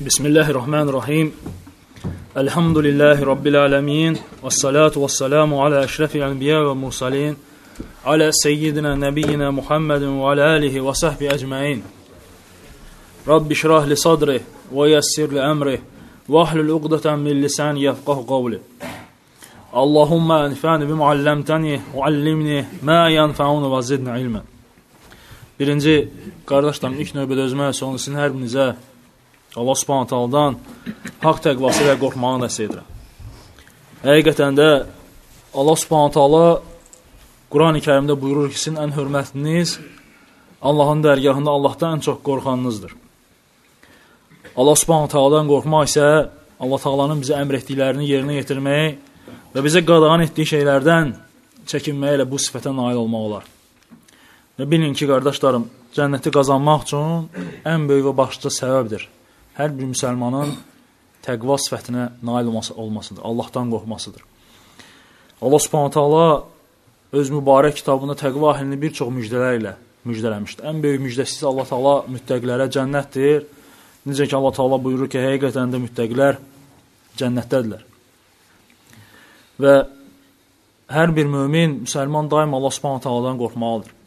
Bismillahirrahmanirrahim. Elhamdülillahi Rabbil alemin. Və salatu və salamu alə əşrəfil ənbiya və mursalin. Alə seyyidina nəbiyyina Muhammedin və alə alihi və səhbi əcməin. Rabbi şrah li sadri və yəssir li əmri və ahlul uqdatan min lisan yəfqah qavli. Allahumma ənfəni bimə alləmtəni və allimni mə yənfəunu və zidni ilmən. Birinci, qardaşlarım, ilk növbədə özümə, sonra sizin hər birinizə Allah subhanət haldan haqq təqvası və qorxmağı nəsə edirəm. Həqiqətən də Allah subhanət hala Quran-ı kərimdə buyurur ki, sizin ən hörmətliniz Allahın dərgahında Allahdan ən çox qorxanınızdır. Allah subhanət haladan qorxmaq isə Allah taalanın bizə əmr etdiklərini yerinə yetirmək və bizə qadağan etdiyi şeylərdən çəkinməklə bu sifətə nail olmaq olar. Və bilin ki, qardaşlarım, cənnəti qazanmaq üçün ən böyük və başlıca səbəbdir. Hər bir müsəlmanın təqva sifətinə nail olması, olmasıdır, Allahdan qorxmasıdır. Allah subhanət hala öz mübarək kitabında təqva əhlini bir çox müjdələr ilə müjdələmişdir. Ən böyük müjdəsi Allah taala müttəqilərə cənnətdir. Necə ki, Allah taala buyurur ki, həqiqətən də müttəqilər cənnətdədirlər. Və hər bir mömin, müsəlman daim Allah subhanət haladan qorxmalıdır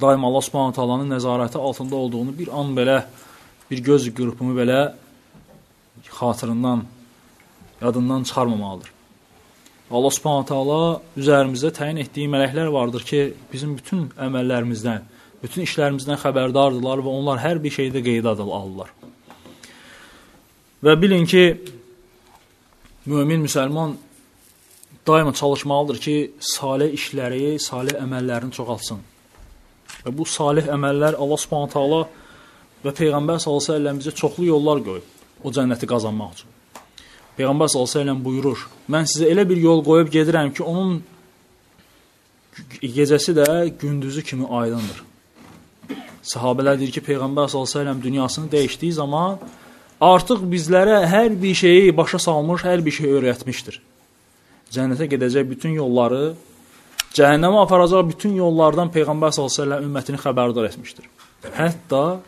daim Allah Subhanahu taalanın nəzarəti altında olduğunu bir an belə bir göz qırpımı belə xatırından yadından çıxarmamalıdır. Allah Subhanahu taala üzərimizdə təyin etdiyi mələklər vardır ki, bizim bütün əməllərimizdən, bütün işlərimizdən xəbərdardırlar və onlar hər bir şeydə qeydə alırlar. Və bilin ki, mömin müsəlman daima çalışmalıdır ki, salih işləri, salih əməllərini çoxaltsın. Və bu salih əməllər Allah Subhanahu taala və Peyğəmbər sallallahu əleyhi və səlləm çoxlu yollar qoyub o cənnəti qazanmaq üçün. Peyğəmbər sallallahu əleyhi və səlləm buyurur: "Mən sizə elə bir yol qoyub gedirəm ki, onun gecəsi də gündüzü kimi aydındır." Sahabelər deyir ki, Peyğəmbər sallallahu əleyhi və səlləm dünyasını dəyişdiyi zaman artıq bizlərə hər bir şeyi başa salmış, hər bir şey öyrətmişdir. Cənnətə gedəcək bütün yolları cəhənnəmə aparacaq bütün yollardan Peyğəmbər s.ə.v ümmətini xəbərdar etmişdir. Hətta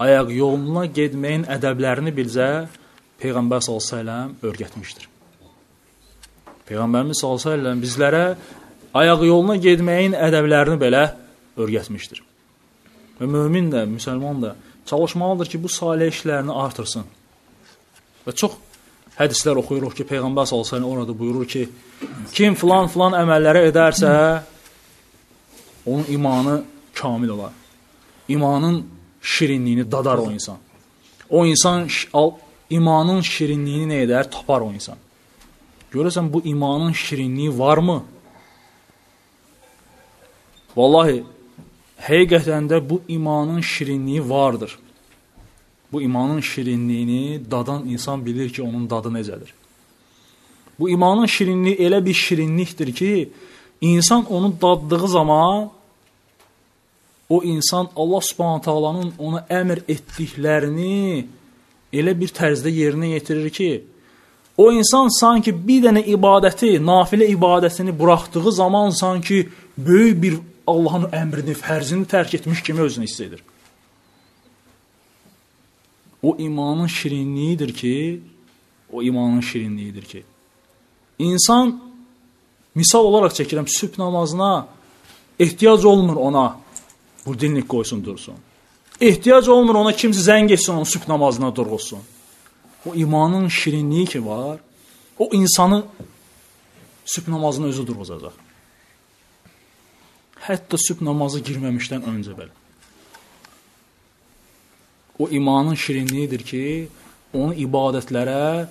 ayaq yoluna getməyin ədəblərini bizə Peyğəmbər s.ə.v öyrətmişdir. Peyğəmbərimiz s.ə.v bizlərə ayaq yoluna getməyin ədəblərini belə öyrətmişdir. Və mömin də, müsəlman da çalışmalıdır ki, bu salih işlərini artırsın. Və çox hədislər oxuyuruq ki, Peyğəmbər sallallahu orada buyurur ki, kim filan filan əməlləri edərsə, onun imanı kamil olar. İmanın şirinliyini dadar o insan. O insan imanın şirinliyini nə edər? Tapar o insan. Görəsən bu imanın şirinliyi varmı? Vallahi həqiqətən də bu imanın şirinliyi vardır bu imanın şirinliyini dadan insan bilir ki, onun dadı necədir. Bu imanın şirinliyi elə bir şirinlikdir ki, insan onu daddığı zaman o insan Allah Subhanahu taalanın ona əmr etdiklərini elə bir tərzdə yerinə yetirir ki, o insan sanki bir dənə ibadəti, nafilə ibadətini buraxdığı zaman sanki böyük bir Allahın əmrini, fərzini tərk etmiş kimi özünü hiss edir. O imanın şirinliyidir ki, o imanın şirinliyidir ki, insan misal olaraq çəkirəm, sübh namazına ehtiyac olmur ona budilnik qoysun dursun. Ehtiyac olmur ona kimsə zəng etsin onun sübh namazına durğusun. O imanın şirinliyi ki var, o insanı sübh namazına özü durğuzacaq. Hətta sübh namazı girməmişdən öncə belə o imanın şirinliyidir ki, onu ibadətlərə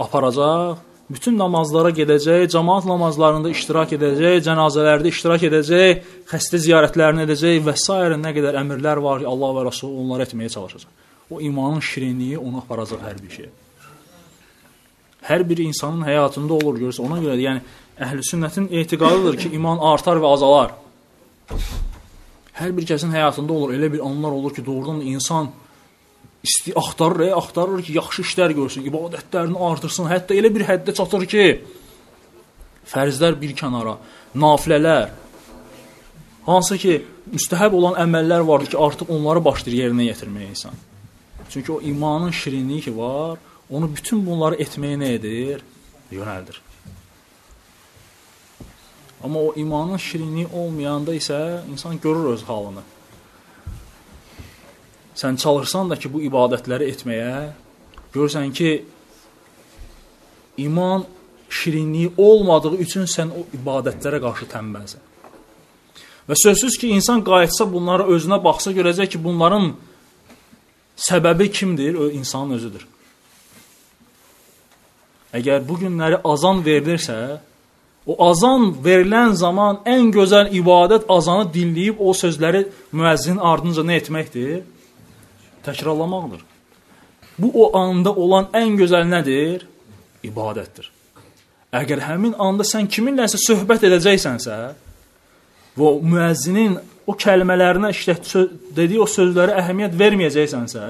aparacaq, bütün namazlara gedəcək, cemaat namazlarında iştirak edəcək, cənazələrdə iştirak edəcək, xəstə ziyarətlərini edəcək və s. nə qədər əmrlər var ki, Allah və Rasul onları etməyə çalışacaq. O imanın şirinliyi onu aparacaq hər bir şey. Hər bir insanın həyatında olur, görürsə, ona görə yəni əhl-i sünnətin etiqadıdır ki, iman artar və azalar. Hər bir kəsin həyatında olur, elə bir anlar olur ki, doğrudan insan isti axtarır, e, axtarır ki, yaxşı işlər görsün, ibadətlərini artırsın. Hətta elə bir həddə çatır ki, fərzlər bir kənara, nafilələr, hansı ki, müstəhəb olan əməllər vardır ki, artıq onları başlayır yerinə yetirməyə insan. Çünki o imanın şirinliyi ki var, onu bütün bunları etməyə nə edir? Yönəldir. Amma o imanın şirinliyi olmayanda isə insan görür öz halını. Sən çalışsan da ki, bu ibadətləri etməyə, görürsən ki, iman şirinliyi olmadığı üçün sən o ibadətlərə qarşı tənbəlsən. Və sözsüz ki, insan qayıtsa bunları özünə baxsa görəcək ki, bunların səbəbi kimdir? O insanın özüdür. Əgər bu günləri azan verilirsə, o azan verilən zaman ən gözəl ibadət azanı dinləyib o sözləri müəzzinin ardınca nə etməkdir? Təkrarlamaqdır. Bu o anda olan ən gözəl nədir? İbadətdir. Əgər həmin anda sən kiminləsə söhbət edəcəksənsə və müəzzinin o kəlmələrinə işlət dediyi o sözlərə əhəmiyyət verməyəcəksənsə,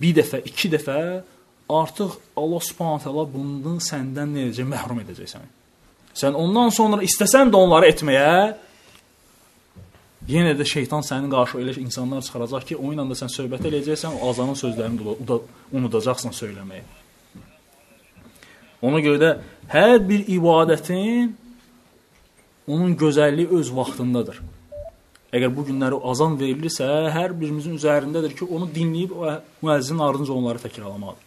bir dəfə, iki dəfə artıq Allah Subhanahu taala bundan səndən nə edəcək? Məhrum edəcəksən. Sən ondan sonra istəsən də onları etməyə yenə də şeytan sənin qarşı elə insanlar çıxaracaq ki, o ilə də sən söhbət eləyəcəksən, o azanın sözlərini unudacaqsan söyləməyi. Ona görə də hər bir ibadətin onun gözəlliyi öz vaxtındadır. Əgər bu günləri azan verilirsə, hər birimizin üzərindədir ki, onu dinləyib müəzzinin ardınca onları təkrarlamalıdır.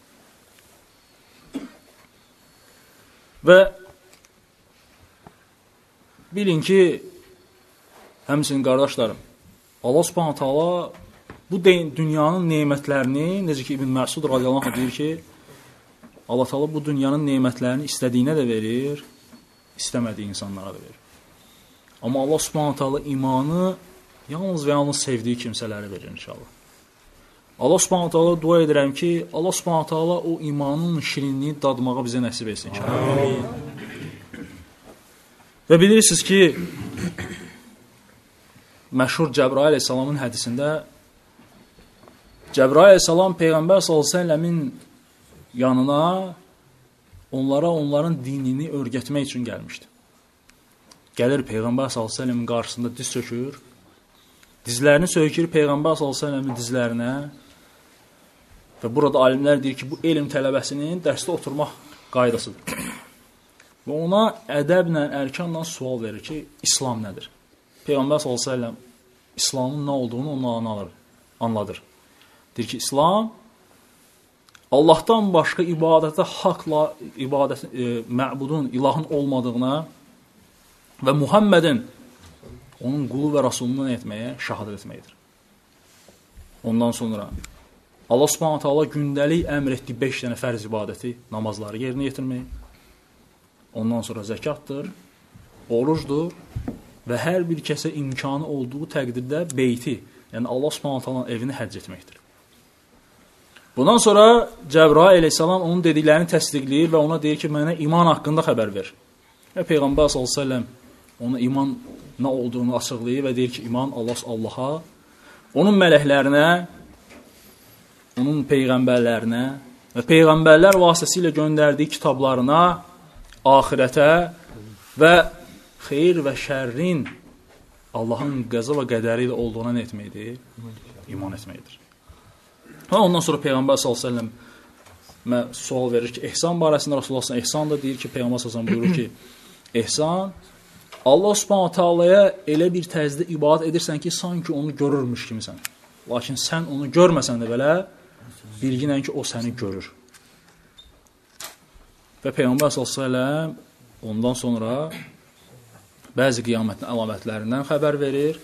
Və bilin ki, həmçinin qardaşlarım, Allah Subhanahu taala bu dünyanın nemətlərini, necə ki İbn Məsud radiyallahu anh deyir ki, Allah Taala bu dünyanın nemətlərini istədiyinə də verir, istəmədiyi insanlara da verir. Amma Allah Subhanahu taala imanı yalnız və yalnız sevdiyi kimsələrə verir inşallah. Allah Subhanahu taala dua edirəm ki, Allah Subhanahu taala o imanın şirinliyini dadmağa bizə nəsib etsin inşallah. Amin. Və bilirsiniz ki, məşhur Cəbrail əleyhissalamın hədisində Cəbrail əleyhissalam peyğəmbər səlləmin yanına onlara onların dinini öyrətmək üçün gəlmişdi. Gəlir peyğəmbər səlləmin qarşısında diz çökür. Dizlərini söykür peyğəmbər səlləmin dizlərinə Və burada alimlər deyir ki, bu elm tələbəsinin dərsdə oturmaq qaydasıdır. Və ona ədəblə, ərkanla sual verir ki, İslam nədir? Peyğəmbər sallallahu əleyhi və səlləm İslamın nə olduğunu ona anladır, anladır. Deyir ki, İslam Allahdan başqa ibadətə haqla ibadət e, məbudun, ilahın olmadığına və Muhammedin onun qulu və rasulunu etməyə şahadət etməkdir. Ondan sonra Allah Subhanahu taala gündəlik əmr etdiyi 5 dənə fərz ibadəti, namazları yerinə yetirmək. Ondan sonra zəkatdır, orucdur və hər bir kəsə imkanı olduğu təqdirdə beyti, yəni Allah Subhanahu taalanın evini həcc etməkdir. Bundan sonra Cəbrail əleyhissalam onun dediklərini təsdiqləyir və ona deyir ki, mənə iman haqqında xəbər ver. Və Peyğəmbər sallallahu əleyhi və səlləm ona iman nə olduğunu açıqlayır və deyir ki, iman Allah Allaha, onun mələklərinə, onun peyğəmbərlərinə və peyğəmbərlər vasitəsilə göndərdiyi kitablarına, axirətə və xeyir və şərrin Allahın qəza və qədəri ilə olduğuna nə etməkdir? İman etməkdir. Və ondan sonra Peyğəmbər s.ə.v mə sual verir ki, ehsan barəsində Rasulullah s.ə.v ehsan da deyir ki, Peyğəmbər s.ə.v buyurur ki, ehsan Allah subhanahu taalaya elə bir tərzdə ibadət edirsən ki, sanki onu görürmüş kimisən. Lakin sən onu görməsən də belə bilginlə ki, o səni görür. Və Peyğəmbər s.ə.v ondan sonra bəzi qiyamətin əlamətlərindən xəbər verir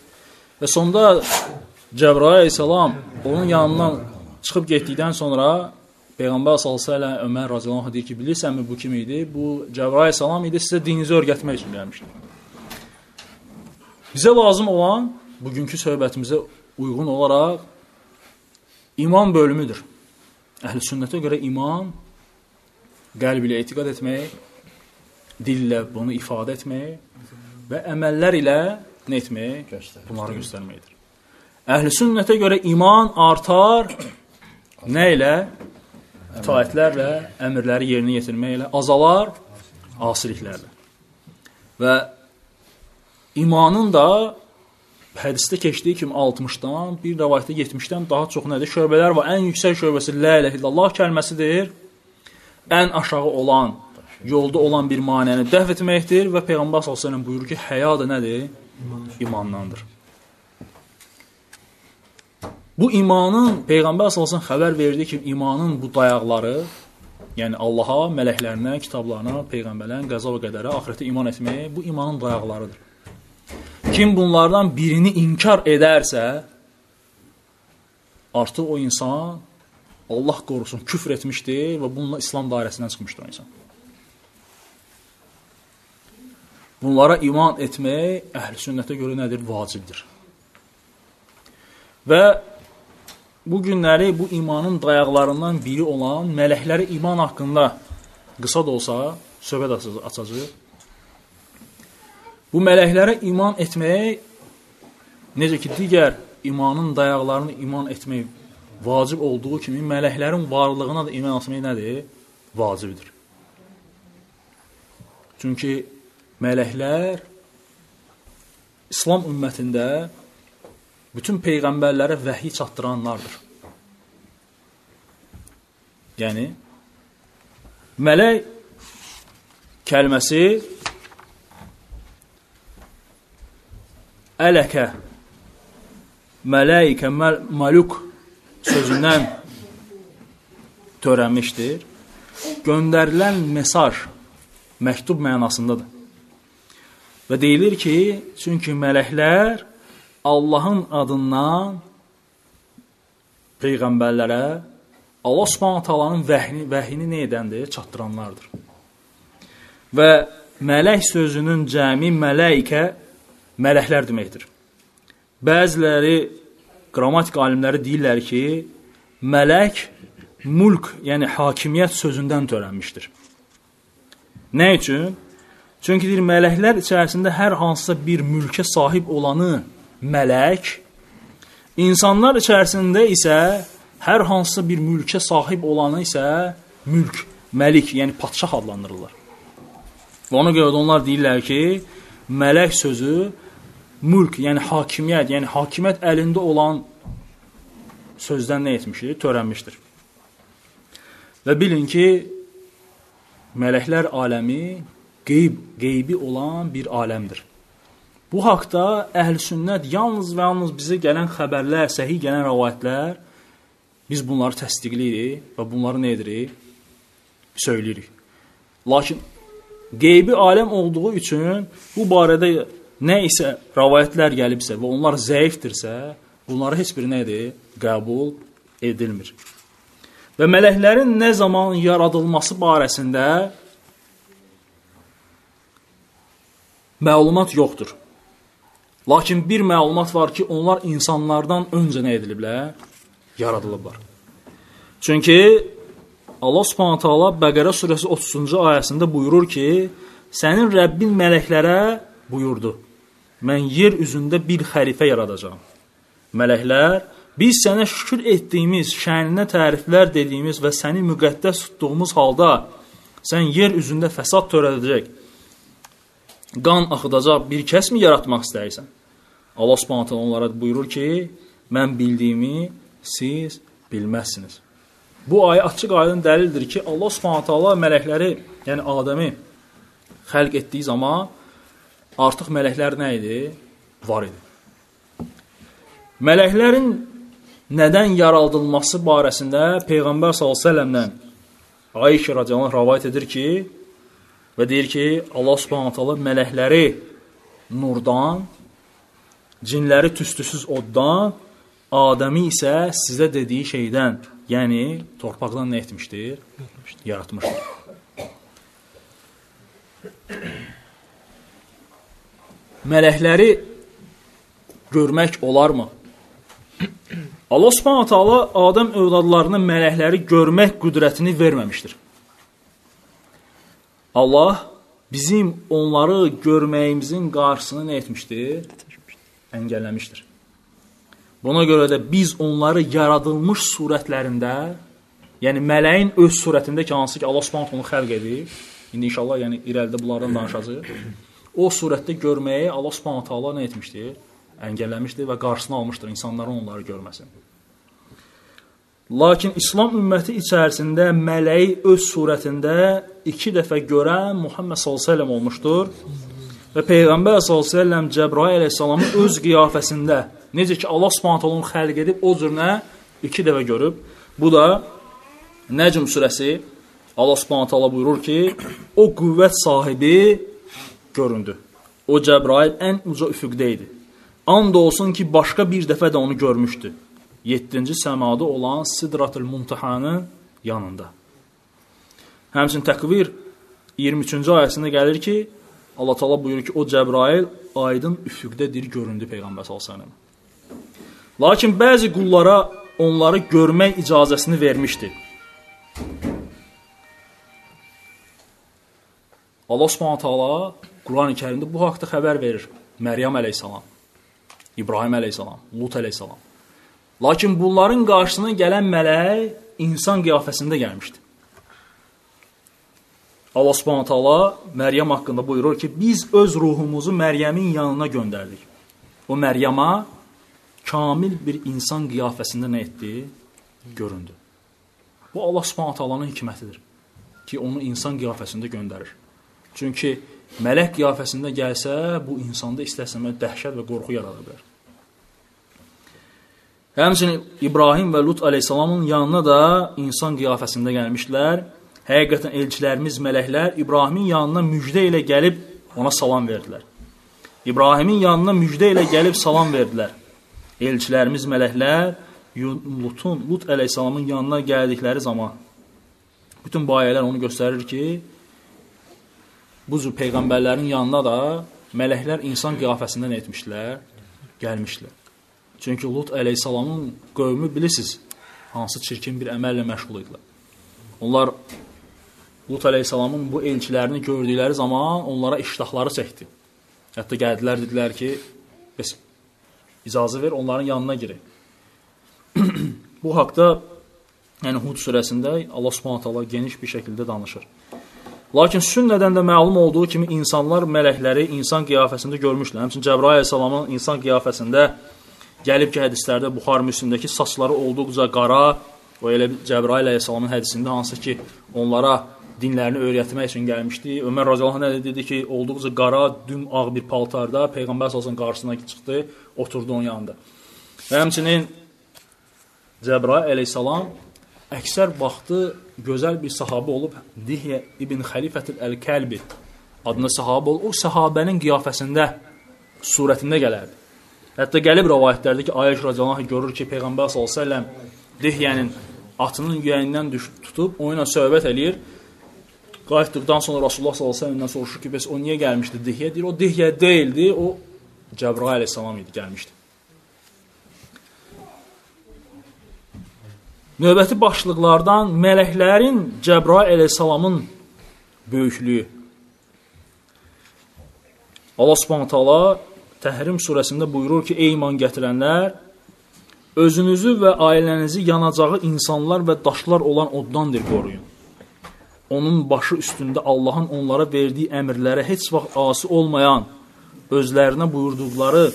və sonda Cəbrail əleyhissalam onun yanından çıxıb getdikdən sonra Peyğəmbər s.ə.v Ömər radiyallahu anh deyir ki, bilirsənmi bu kim idi? Bu Cəbrail əleyhissalam idi, sizə dininizi öyrətmək üçün gəlmişdi. Bizə lazım olan bugünkü söhbətimizə uyğun olaraq iman bölümüdür. Əhl-i sünnətə görə iman qəlb ilə etiqad etmək, dillə bunu ifadə etmək və əməllər ilə nə etmək? Göstər. Bunları göstərməkdir. Əhl-i sünnətə görə iman artar nə ilə? İtaətlərlə, əmrləri yerinə yetirməklə, azalar asiliklərlə. Və imanın da hədisdə keçdiyi kimi 60-dan, bir rivayətdə 70-dən daha çox nədir? Şöbələr var. Ən yüksək şöbəsi la ilahe illallah kəlməsidir. Ən aşağı olan, yolda olan bir manəni dəf etməkdir və Peyğəmbər sallallahu əleyhi və səlləm buyurur ki, həya da nədir? İmandandır. Bu imanın Peyğəmbər sallallahu xəbər verdi ki, imanın bu dayaqları, yəni Allaha, mələklərinə, kitablarına, peyğəmbərlərin qəza və qədərə, axirətə iman etməyə bu imanın dayaqlarıdır. Kim bunlardan birini inkar edərsə, artıq o insan Allah qorusun küfr etmişdir və bununla İslam dairəsindən çıxmışdır o insan. Bunlara iman etmək əhl-i sünnətə görə nədir? Vacibdir. Və bu günləri bu imanın dayaqlarından biri olan mələkləri iman haqqında qısa da olsa söhbət açacağıq. Bu mələklərə iman etmək necə ki digər imanın dayaqlarını iman etmək vacib olduğu kimi mələklərin varlığına da iman etmək nədir? Vacibdir. Çünki mələklər İslam ümmətində bütün peyğəmbərlərə vəhiy çatdıranlardır. Yəni mələk kəlməsi ələkə mələikə məl maluk sözündən törənmişdir. Göndərilən mesaj məktub mənasındadır. Və deyilir ki, çünki mələklər Allahın adından peyğəmbərlərə Allah Subhanahu taalanın vəhini vəhini nə edəndir? Çatdıranlardır. Və mələk sözünün cəmi mələikə mələklər deməkdir. Bəziləri qrammatik alimləri deyirlər ki, mələk mulk, yəni hakimiyyət sözündən törənmişdir. Nə üçün? Çünki deyir, mələklər içərisində hər hansısa bir mülkə sahib olanı mələk, insanlar içərisində isə hər hansısa bir mülkə sahib olanı isə mülk, məlik, yəni padşah adlandırırlar. Və ona görə də onlar deyirlər ki, mələk sözü mülk, yəni hakimiyyət, yəni hakimiyyət əlində olan sözdən nə etmişdir? Törənmişdir. Və bilin ki, mələklər aləmi qeyb, qeybi olan bir aləmdir. Bu haqda əhl-sünnət yalnız və yalnız bizə gələn xəbərlər, səhih gələn rəvayətlər biz bunları təsdiqləyirik və bunları nə edirik? Söyləyirik. Lakin qeybi aləm olduğu üçün bu barədə nə isə rəvayətlər gəlibsə və onlar zəifdirsə, bunları heç biri nədir? Qəbul edilmir. Və mələklərin nə zaman yaradılması barəsində məlumat yoxdur. Lakin bir məlumat var ki, onlar insanlardan öncə nə ediliblər? Yaradılıblar. Çünki Allah Subhanahu taala Bəqərə surəsi 30-cu ayəsində buyurur ki, sənin Rəbbin mələklərə buyurdu. Mən yer üzündə bir xəlifə yaradacağam. Mələklər, biz sənə şükür etdiyimiz, şəninə təriflər dediyimiz və səni müqəddəs tutduğumuz halda sən yer üzündə fəsad törədəcək, qan axıdacaq bir kəsmi yaratmaq istəyirsən? Allah Subhanahu onlara buyurur ki, mən bildiyimi siz bilməzsiniz. Bu ayə açıq aydın dəlildir ki, Allah Subhanahu taala mələkləri, yəni Adəmi xəlq etdiyi zaman artıq mələklər nə idi? Var idi. Mələklərin nədən yaraldılması barəsində Peyğəmbər sallallahu əleyhi və səlləmdən Ayşə radhiyallahu rivayet edir ki, və deyir ki, Allah Subhanahu taala mələkləri nurdan, cinləri tüstüsüz oddan, Adəmi isə sizə dediyi şeydən, yəni torpaqdan nə etmişdir? Yaratmışdır. Mələkləri görmək olarmı? Allah Subhanahu taala Adəm övladlarına mələkləri görmək qüdrətini verməmişdir. Allah bizim onları görməyimizin qarşısını nə etmişdir? əngəlləmişdir. Buna görə də biz onları yaradılmış surətlərində, yəni mələyin öz surətində ki, hansı ki Allah Subhanahu onu xəlq edib, indi inşallah yəni irəlidə bunlardan danışacağıq. O surətdə görməyi Allah Subhanahu taala nə etmişdir? əngəlləmişdir və qarşısını almışdır insanların onları görməsin. Lakin İslam ümməti içərisində mələyi öz surətində iki dəfə görən Muhammed sallallahu olmuşdur. Və Peyğəmbər sallallahu Cəbrail əleyhissalamı öz qiyafəsində necə ki Allah onu xəlq edib o cür nə iki dəfə görüb. Bu da Nəcm surəsi Allah taala buyurur ki, o qüvvət sahibi göründü. O Cəbrail ən uca üfüqdə idi. And olsun ki, başqa bir dəfə də onu görmüşdü. 7-ci səmada olan Sidratul Muntahanın yanında. Həmçin Təkvir 23-cü ayəsində gəlir ki, Allah Taala buyurur ki, o Cəbrail aydın üfüqdə dir göründü Peyğəmbər sallallahu Lakin bəzi qullara onları görmək icazəsini vermişdi. Allah Subhanahu taala Qurani-Kərimdə bu haqqda xəbər verir. Məryəm əleyhissalam, İbrahim əleyhissalam, Lut əleyhissalam. Lakin bunların qarşısına gələn mələk insan qiyafəsində gəlmişdi. Allah Subhanahu taala Məryəm haqqında buyurur ki, biz öz ruhumuzu Məryəmin yanına göndərdik. O Məryəma kamil bir insan qiyafəsində nə etdi? Göründü. Bu Allah Subhanahu taalanın hikmətidir ki, onu insan qiyafəsində göndərir. Çünki mələk qiyafəsində gəlsə, bu insanda istəsəmə dəhşət və qorxu yarada bilər. Həmçinin İbrahim və Lut əleyhissalamın yanına da insan qiyafəsində gəlmişlər. Həqiqətən elçilərimiz, mələklər İbrahimin yanına müjdə ilə gəlib ona salam verdilər. İbrahimin yanına müjdə ilə gəlib salam verdilər. Elçilərimiz, mələklər Lutun, Lut əleyhissalamın yanına gəldikləri zaman bütün bu ayələr onu göstərir ki, bu cür peyğəmbərlərin yanına da mələklər insan qiyafəsində nə etmişdilər? Gəlmişdilər. Çünki Lut əleyhissalamın qövmü bilirsiniz, hansı çirkin bir əməllə məşğul idilər. Onlar Lut əleyhissalamın bu elçilərini gördükləri zaman onlara iştahları çəkdi. Hətta gəldilər, dedilər ki, bəs icazə ver, onların yanına girək. bu haqda yəni Hud surəsində Allah Subhanahu taala geniş bir şəkildə danışır. Lakin sünnədən də məlum olduğu kimi insanlar mələkləri insan qiyafəsində görmüşlər. Həmçinin Cəbrail əleyhissalamın insan qiyafəsində gəlib ki, hədislərdə Buxar Müslimdəki saçları olduqca qara, o elə Cəbrail əleyhissalamın hədisində hansı ki, onlara dinlərini öyrətmək üçün gəlmişdi. Ömər radiyallahu anh dedi ki, olduqca qara, düm ağ bir paltarda peyğəmbər sallallahu qarşısına çıxdı, oturdu onun yanında. Və həmçinin Cəbrail əleyhissalam əksər vaxtı gözəl bir sahabə olub Dihyə ibn Xəlifətül Əl-Kəlbi adında sahabə olub. O sahabənin qiyafəsində, surətində gələrdi. Hətta gəlib rəvayətlərdə ki, Ayəş radiyallahu görür ki, Peyğəmbər sallallahu əleyhi və səlləm Dihyənin atının yüyəyindən tutub onunla söhbət eləyir. Qayıtdıqdan sonra Rasulullah sallallahu əleyhi və səlləmdən soruşur ki, bəs o niyə gəlmişdi Dihyə? Deyir, o Dihyə deyildi, o Cəbrail əleyhissalam idi, gəlmişdi. Növbəti başlıqlardan mələklərin Cəbrail əleyhissalamın böyüklüyü. Allah Subhanahu taala Təhrim surəsində buyurur ki: "Ey iman gətirənlər, özünüzü və ailənizi yanacağı insanlar və daşlar olan oddandır qoruyun. Onun başı üstündə Allahın onlara verdiyi əmrlərə heç vaxt asi olmayan, özlərinə buyurduqları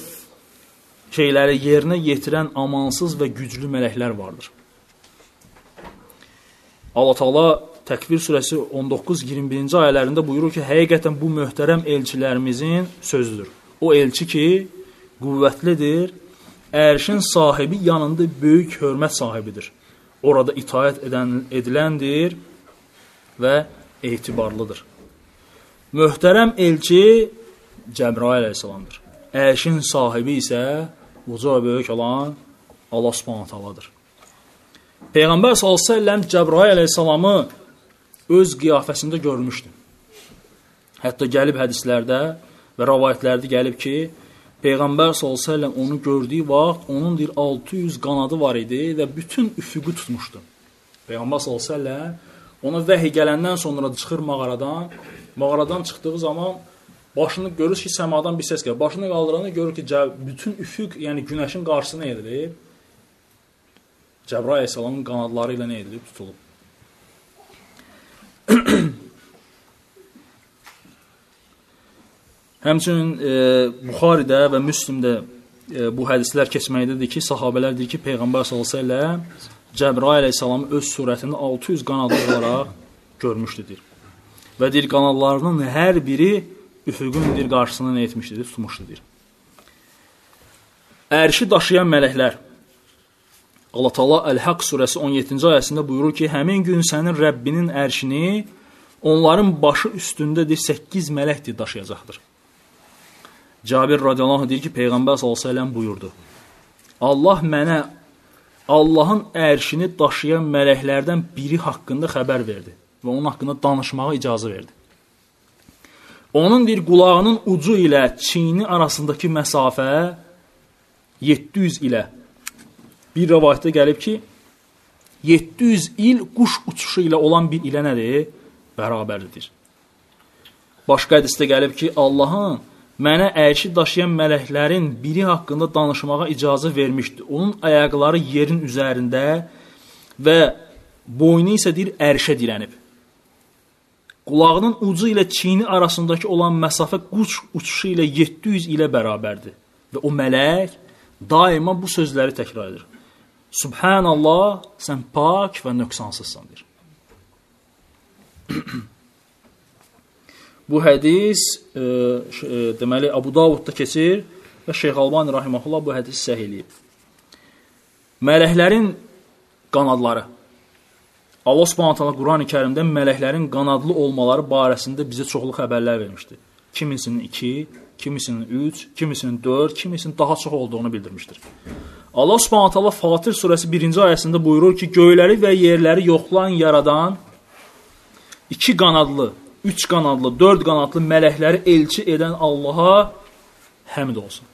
şeyləri yerinə yetirən amansız və güclü mələklər vardır." Allah Taala Təkvir surəsi 19-21-ci ayələrində buyurur ki, həqiqətən bu möhtərəm elçilərimizin sözüdür. O elçi ki, qüvvətlidir, ərşin sahibi yanında böyük hörmət sahibidir. Orada itaət edən, ediləndir və etibarlıdır. Möhtərəm elçi Cəbrail əleyhissalamdır. Ərşin sahibi isə uca və böyük olan Allah Subhanahu taaladır. Peyğəmbər s.ə.v Cəbrail əleyhissalamı öz qiyafəsində görmüşdü. Hətta gəlib hədislərdə və rəvayətlərdə gəlib ki, Peyğəmbər s.ə.v onu gördüyü vaxt onun deyir 600 qanadı var idi və bütün üfüqü tutmuşdu. Peyğəmbər s.ə.v ona vəhi gələndən sonra çıxır mağaradan. Mağaradan çıxdığı zaman başını görür ki, səmadan bir səs gəlir. Başını qaldıranda görür ki, bütün üfüq, yəni günəşin qarşısına edilib Cəbrail əleyhissalamın qanadları ilə nə edilib? Tutulub. Həmçinin e, Buxaridə və Müslimdə e, bu hədislər keçməkdədir ki, sahabelər deyir ki, Peyğəmbər sallallahu əleyhi Cəbrail əleyhissalamı öz surətində 600 qanadlı olaraq görmüşdür. Və deyir qanadlarının hər biri üfüqün deyir qarşısına nə etmişdir, tutmuşdur. Ərşi daşıyan mələklər Allah Taala Əl-Haqq surəsi 17-ci ayəsində buyurur ki, həmin gün sənin Rəbbinin ərşini onların başı üstündədir 8 mələkdir daşıyacaqdır. Cabir radiyallahu deyir ki, Peyğəmbər s.ə.v buyurdu. Allah mənə Allahın ərşini daşıyan mələklərdən biri haqqında xəbər verdi və onun haqqında danışmağa icazə verdi. Onun bir qulağının ucu ilə çiyini arasındakı məsafə 700 ilə bir rəvayətdə gəlib ki, 700 il quş uçuşu ilə olan bir ilə nədir? Bərabərdir. Başqa hədisdə gəlib ki, Allahın mənə ərşi daşıyan mələklərin biri haqqında danışmağa icazə vermişdi. Onun ayaqları yerin üzərində və boynu isə deyir ərşə dirənib. Qulağının ucu ilə çiyini arasındakı olan məsafə quş uçuşu ilə 700 ilə bərabərdir. Və o mələk daima bu sözləri təkrar edir. Subhanallah, sən pak və nöqsansızsan deyir. Bu hədis e, e, deməli Abu Davudda keçir və Şeyx Albani rahimehullah bu hədisi səhih eləyib. Mələklərin qanadları Allah Subhanahu taala Qurani Kərimdə mələklərin qanadlı olmaları barəsində bizə çoxlu xəbərlər vermişdi. Kimisinin 2, kimisinin 3, kimisinin 4, kimisinin daha çox olduğunu bildirmişdir. Allah Subhanahu taala Fatir surəsi 1-ci ayəsində buyurur ki, göyləri və yerləri yoxlayan yaradan iki qanadlı üç qanadlı, dörd qanadlı mələkləri elçi edən Allaha həmd olsun.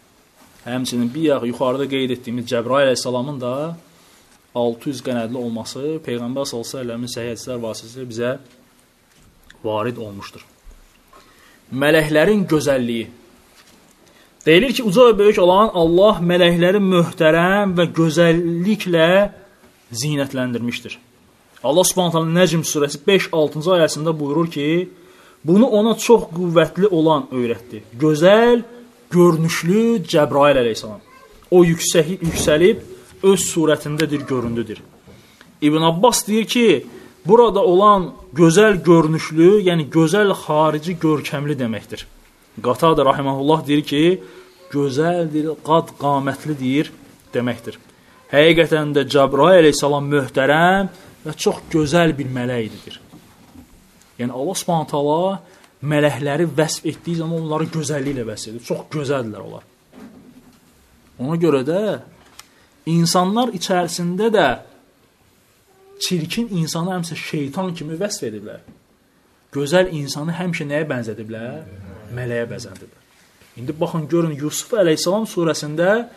Həmçinin bir yağ yuxarıda qeyd etdiyimiz Cəbrail əleyhissalamın da 600 qanadlı olması Peyğəmbər sallallahu əleyhi və səlləmin səhih hədislər vasitəsilə bizə varid olmuşdur. Mələklərin gözəlliyi Deyilir ki, uca və böyük olan Allah mələkləri möhtərəm və gözəlliklə zinətləndirmişdir. Allah Subhanahu taala Nəcm surəsi 5-6-cı ayəsində buyurur ki, bunu ona çox qüvvətli olan öyrətdi. Gözəl, görünüşlü Cəbrail əleyhissalam. O yüksək yüksəlib öz surətindədir, göründüdür. İbn Abbas deyir ki, burada olan gözəl görünüşlü, yəni gözəl xarici görkəmli deməkdir. Qatada rahimehullah deyir ki, gözəldir, qad qamətlidir deməkdir. Həqiqətən də Cəbrail əleyhissalam möhtərəm və çox gözəl bir mələkdir. Yəni Allah Subhanahu taala mələkləri vəsf etdiyi zaman onları gözəlliklə vəsf edir. Çox gözəldirlər onlar. Ona görə də insanlar içərisində də çirkin insanı həmişə şeytan kimi vəsf ediblər. Gözəl insanı həmişə nəyə bənzədiblər? Mələyə bənzədiblər. İndi baxın görün Yusuf əleyhissalam surəsində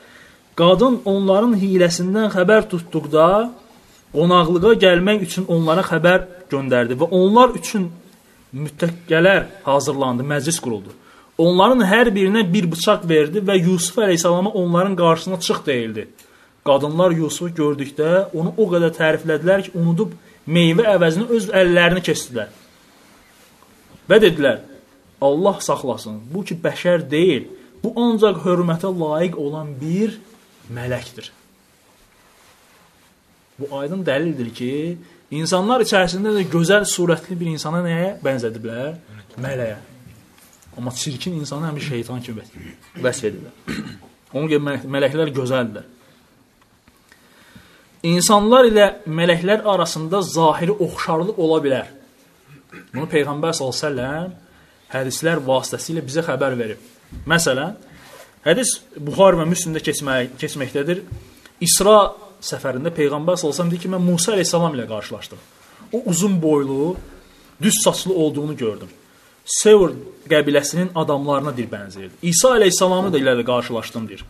qadın onların hiləsindən xəbər tutduqda qonaqlığa gəlmək üçün onlara xəbər göndərdi və onlar üçün müttəqqələr hazırlandı, məclis quruldu. Onların hər birinə bir bıçaq verdi və Yusuf əleyhissalama onların qarşısına çıx deyildi. Qadınlar Yusufu gördükdə onu o qədər təriflədilər ki, unudub meyvə əvəzinə öz əllərini kəsdilər. Və dedilər: Allah saxlasın. Bu ki bəşər deyil. Bu ancaq hörmətə layiq olan bir mələkdir. Bu aydın dəlildir ki, insanlar içərisində də gözəl surətli bir insana nəyə bənzədiblər? Mələyə. Amma çirkin insanı həm şeytan kimi vəsf edirlər. Ona görə mələklər gözəldirlər. İnsanlar ilə mələklər arasında zahiri oxşarlıq ola bilər. Bunu Peyğəmbər s.ə.v hədislər vasitəsilə bizə xəbər verib. Məsələn, hədis Buxar və Müslimdə keçmək, keçməkdədir. İsra səfərində Peyğəmbər sallallahu deyir ki, mən Musa əleyhissalam ilə qarşılaşdım. O uzun boylu, düz saçlı olduğunu gördüm. Sevr qəbiləsinin adamlarına dir bənzəyirdi. İsa əleyhissalamı da ilə də qarşılaşdım deyir.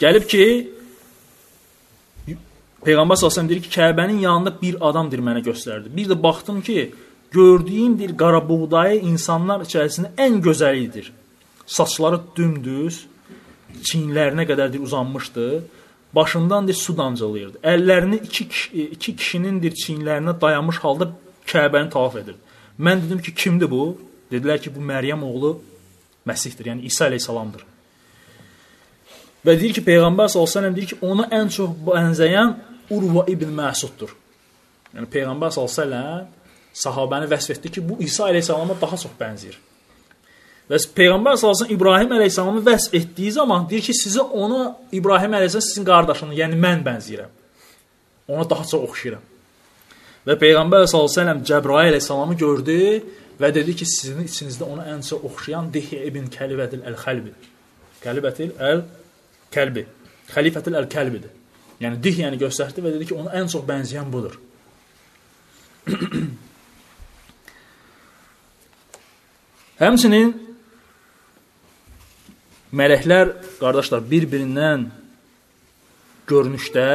Gəlib ki, Peyğəmbər sallallahu deyir ki, Kəbənin yanında bir adamdır mənə göstərdi. Bir də baxdım ki, gördüyüm bir qara buğdayı insanlar içərisində ən gözəlidir. Saçları dümdüz, çiyinlərinə qədərdir uzanmışdı başından dir su damcılayırdı. Əllərini iki, kişi, iki kişinin dir çiyinlərinə dayanmış halda Kəbəni tavaf edirdi. Mən dedim ki, kimdir bu? Dedilər ki, bu Məryəm oğlu Məsihdir, yəni İsa əleyhissalamdır. Və deyir ki, Peyğəmbər s.ə.v deyir ki, ona ən çox bənzəyən Urva ibn Məsuddur. Yəni Peyğəmbər s.ə.v sahabəni vəsf etdi ki, bu İsa əleyhissalama daha çox bənzəyir. Və Peyğəmbər s.ə.v İbrahim əleyhissalamı vəsf etdiyi zaman deyir ki, sizə ona İbrahim əleyhissalam sizin qardaşınız, yəni mən bənzəyirəm. Ona daha çox oxşayıram. Və Peyğəmbər s.ə.v Cəbrail əleyhissalamı gördü və dedi ki, sizin içinizdə ona ən çox oxşayan Dihyə ibn Kəlbətil əl-Xəlbi. Kəlbətil əl-Kəlbi. Xəlifətil əl-Kəlbidir. Yəni Dihyəni göstərdi və dedi ki, ona ən çox bənzəyən budur. Həmçinin mələklər, qardaşlar, bir-birindən görünüşdə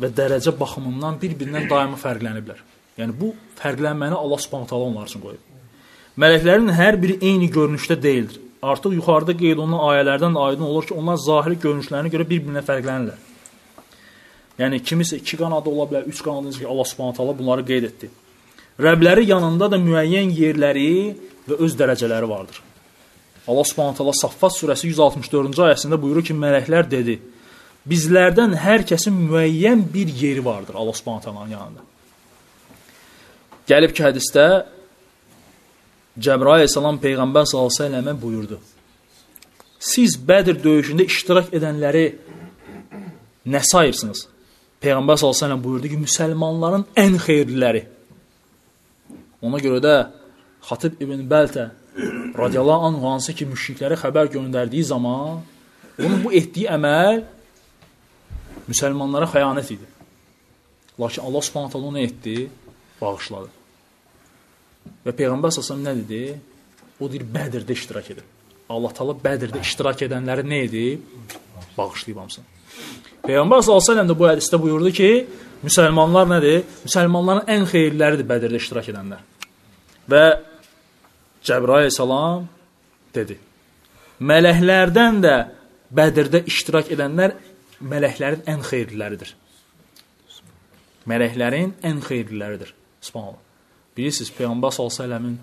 və dərəcə baxımından bir-birindən daimi fərqləniblər. Yəni bu fərqlənməni Allah Subhanahu taala onlar üçün qoyub. Mələklərin hər biri eyni görünüşdə deyildir. Artıq yuxarıda qeyd olunan ayələrdən də aydın olur ki, onlar zahiri görünüşlərinə görə bir-birinə fərqlənirlər. Yəni kimisə 2 qanadı ola bilər, 3 qanadı necə ki Allah Subhanahu taala bunları qeyd etdi. Rəbləri yanında da müəyyən yerləri və öz dərəcələri vardır. Allah Subhanahu taala Saffat surəsi 164-cü ayəsində buyurur ki, mələklər dedi: Bizlərdən hər kəsin müəyyən bir yeri vardır Allah Subhanahu taalanın yanında. Gəlib ki, hədisdə Cəbrail salam peyğəmbər sallallahu əleyhi və səlləmə buyurdu: Siz Bədr döyüşündə iştirak edənləri nə sayırsınız? Peyğəmbər sallallahu əleyhi və səlləm buyurdu ki, müsəlmanların ən xeyirliləri. Ona görə də Xatib ibn Bəltə radiyallahu anh hansı ki müşriklərə xəbər göndərdiyi zaman onun bu etdiyi əməl müsəlmanlara xəyanət idi. Lakin Allah Subhanahu taala onu etdi, bağışladı. Və Peyğəmbər sallallahu nə dedi? O deyir Bədirdə iştirak edib. Allah Taala Bədirdə iştirak edənləri nə edib? Bağışlayıb hamısını. Peyğəmbər sallallahu də bu hədisdə buyurdu ki, müsəlmanlar nədir? Müsəlmanların ən xeyirləridir Bədirdə iştirak edənlər. Və Cəbrail salam dedi. Mələklərdən də Bədirdə iştirak edənlər mələklərin ən xeyirliləridir. Mələklərin ən xeyirliləridir. Subhanallah. Bilirsiniz, Peyğəmbər s.ə.v-in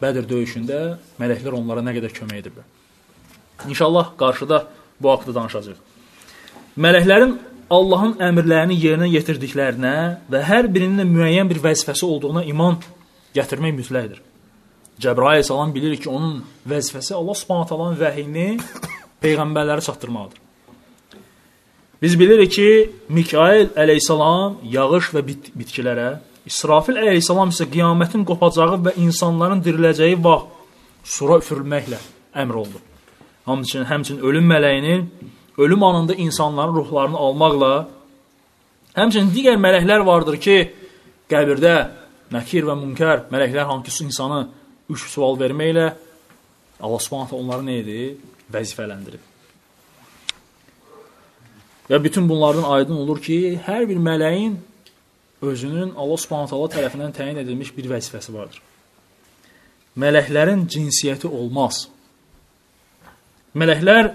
Bədir döyüşündə mələklər onlara nə qədər kömək ediblər. İnşallah qarşıda bu haqda danışacağıq. Mələklərin Allahın əmrlərini yerinə yetirdiklərinə və hər birinin də müəyyən bir vəzifəsi olduğuna iman gətirmək mütləqdir. Cəbrail salam bilir ki, onun vəzifəsi Allah Subhanahu taalanın vəhiyini peyğəmbərlərə çatdırmaqdır. Biz bilirik ki, Mikail əleyhissalam yağış və bit bitkilərə, İsrafil əleyhissalam isə qiyamətin qopacağı və insanların diriləcəyi vaxt sura üfürülməklə əmr oldu. Həmçinin, həmçinin ölüm mələyinin ölüm anında insanların ruhlarını almaqla, həmçinin digər mələklər vardır ki, qəbirdə Nəkir və Münkər mələklər hansı insanı üç sual verməklə Allah Subhanahu onları nə edir? Vəzifələndirib. Və bütün bunlardan aydın olur ki, hər bir mələyin özünün Allah Subhanahu taala tərəfindən təyin edilmiş bir vəzifəsi vardır. Mələklərin cinsiyyəti olmaz. Mələklər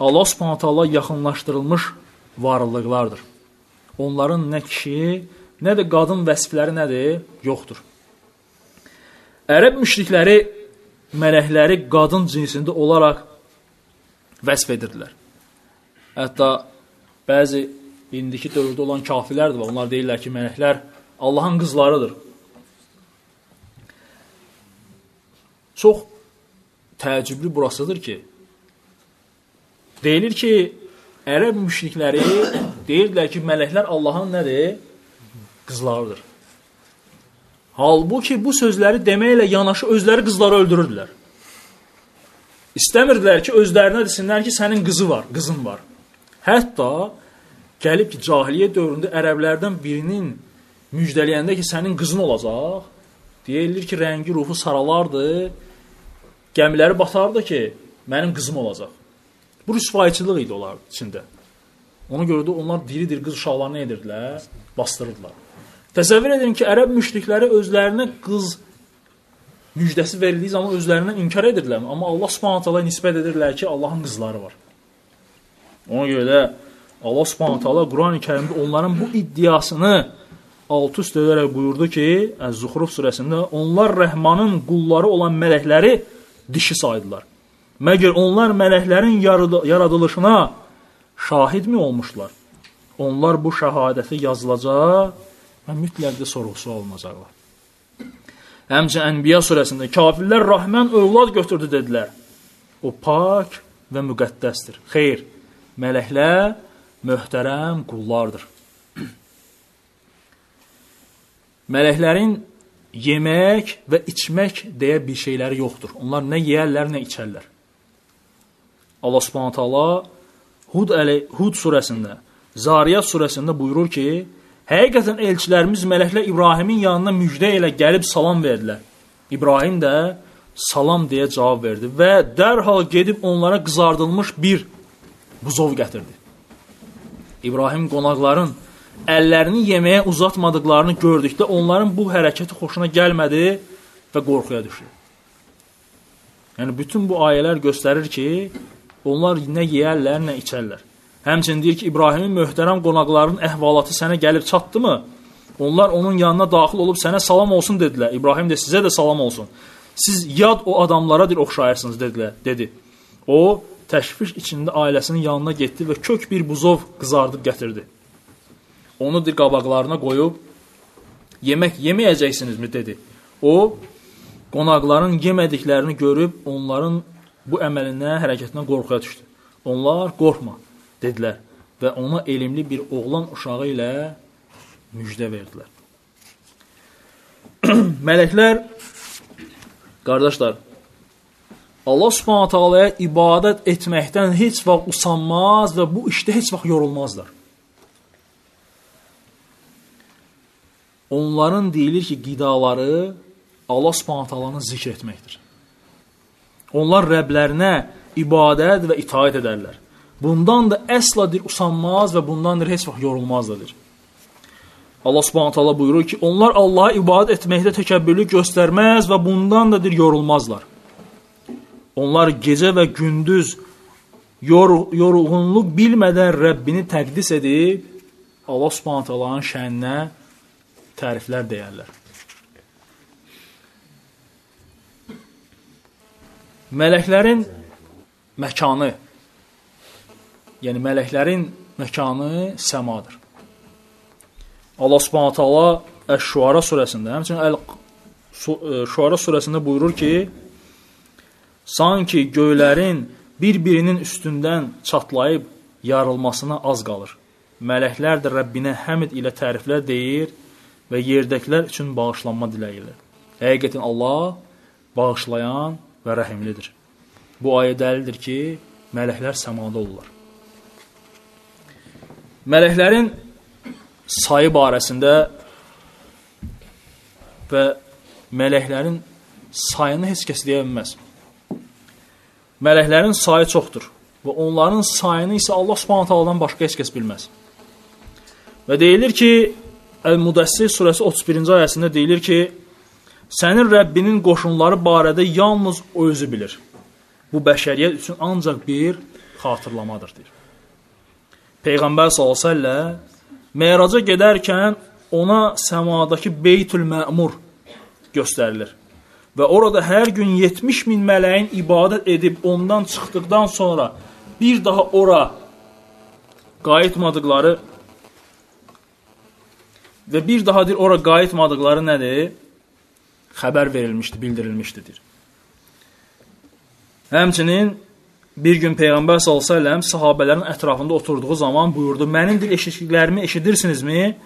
Allah Subhanahu taala yaxınlaşdırılmış varlıqlardır. Onların nə kişi, nə də qadın vəsfləri nədir? Yoxdur. Ərəb müşrikləri mələkləri qadın cinsində olaraq vəsf edirdilər. Hətta bəzi indiki dövrdə olan kafirlər də var. Onlar deyirlər ki, mələklər Allahın qızlarıdır. Çox təəccüblü burasıdır ki, deyilir ki, ərəb müşrikləri deyirdilər ki, mələklər Allahın nədir? Qızlarıdır. Halbuki bu sözləri deməklə yanaşı özləri qızları öldürürdülər. İstəmirdilər ki, özlərinə desinlər ki, sənin qızı var, qızın var. Hətta gəlib ki, cahiliyə dövründə ərəblərdən birinin müjdələyəndə ki, sənin qızın olacaq, deyilir ki, rəngi, ruhu saralardı, gəmiləri batardı ki, mənim qızım olacaq. Bu rüsvayçılıq idi onlar içində. Ona görə də onlar diri-diri qız uşaqlarını edirdilər, bastırırdılar. Təsəvvür edin ki, ərəb müşrikləri özlərinə qız müjdəsi verildiyi zaman özlərindən inkar edirdilər. Amma Allah Subhanahu taala nisbət edirlər ki, Allahın qızları var. Ona görə də Allah Subhanahu taala Qurani-Kərimdə onların bu iddiasını alt üst edərək buyurdu ki, Az-Zuhruf surəsində onlar Rəhmanın qulları olan mələkləri dişi saydılar. Məgər onlar mələklərin yaradılışına şahidmi olmuşlar? Onlar bu şəhadəti yazılacaq və mütləq də sorğusu olunacaqlar. Həmçə Ənbiya surəsində kafirlər Rahman övlad götürdü dedilər. O pak və müqəddəsdir. Xeyr, mələklər möhtərəm qullardır. Mələklərin yemək və içmək deyə bir şeyləri yoxdur. Onlar nə yeyərlər, nə içərlər. Allah Subhanahu taala Hud əli Hud surəsində, Zariyat surəsində buyurur ki, həqiqətən elçilərimiz mələklər İbrahimin yanına müjdə ilə gəlib salam verdilər. İbrahim də salam deyə cavab verdi və dərhal gedib onlara qızardılmış bir buzov gətirdi. İbrahim qonaqların əllərini yeməyə uzatmadıqlarını gördükdə onların bu hərəkəti xoşuna gəlmədi və qorxuya düşdü. Yəni bütün bu ayələr göstərir ki, onlar nə yeyərlər, nə içərlər. Həmçinin deyir ki, İbrahimin möhtərəm qonaqlarının əhvalatı sənə gəlib çatdımı? Onlar onun yanına daxil olub sənə salam olsun dedilər. İbrahim də sizə də salam olsun. Siz yad o adamlara dir oxşayırsınız dedilər, dedi. O təşviş içində ailəsinin yanına getdi və kök bir buzov qızardıb gətirdi. Onu dir qabaqlarına qoyub yemək yeməyəcəksinizmi dedi. O qonaqların yemədiklərini görüb onların bu əməlinə, hərəkətinə qorxuya düşdü. Onlar qorxma dedilər və ona elmli bir oğlan uşağı ilə müjdə verdilər. Mələklər qardaşlar Allah Subhanahu taalaya ibadət etməkdən heç vaxt usanmaz və bu işdə heç vaxt yorulmazlar. Onların deyilir ki, qidaları Allah Subhanahu taalanı zikr etməkdir. Onlar Rəblərinə ibadət və itaat edərlər. Bundan da əsladır usanmaz və bundandır heç vaxt yorulmazdır. Allah Subhanahu taala buyurur ki, onlar Allah'a ibadət etməkdə təkəbbürlük göstərməz və bundan dadır yorulmazlar. Onlar gecə və gündüz yor yorğunluq bilmədən Rəbbini təqdis edib Allah Subhanahu taalanın şəninə təriflər deyərlər. Mələklərin məkanı yəni mələklərin məkanı səmadır. Allah Subhanahu taala Əş-Şuara surəsində, həmçinin Əl-Şuara surəsində buyurur ki, sanki göylərin bir-birinin üstündən çatlayıb yarılmasına az qalır. Mələklər də Rəbbinə həmd ilə təriflər deyir və yerdəkilər üçün bağışlanma diləyirlər. Həqiqətən Allah bağışlayan və rəhimlidir. Bu ayə dəlildir ki, mələklər səmada olurlar. Mələklərin sayı barəsində və mələklərin sayını heç kəs deyə bilməz. Mələklərin sayı çoxdur və onların sayını isə Allah Subhanahu taalandan başqa heç kəs bilməz. Və deyilir ki, Əl-Müdassir surəsi 31-ci ayəsində deyilir ki, sənin Rəbbinin qoşunları barədə yalnız o özü bilir. Bu bəşəriyyət üçün ancaq bir xatırlamadır, deyir. Peyğəmbər s.ə.v Meyraca gedərkən ona səmadakı Beytül Məmur göstərilir. Və orada hər gün 70 min mələyin ibadət edib ondan çıxdıqdan sonra bir daha ora qayıtmadıqları və bir dahadır ora qayıtmadıqları nədir? Xəbər verilmişdi, bildirilmişdidir. Həmçinin bir gün Peyğəmbər s.ə.v sahabələrin ətrafında oturduğu zaman buyurdu, mənim dil eşitdiklərimi eşidirsinizmi?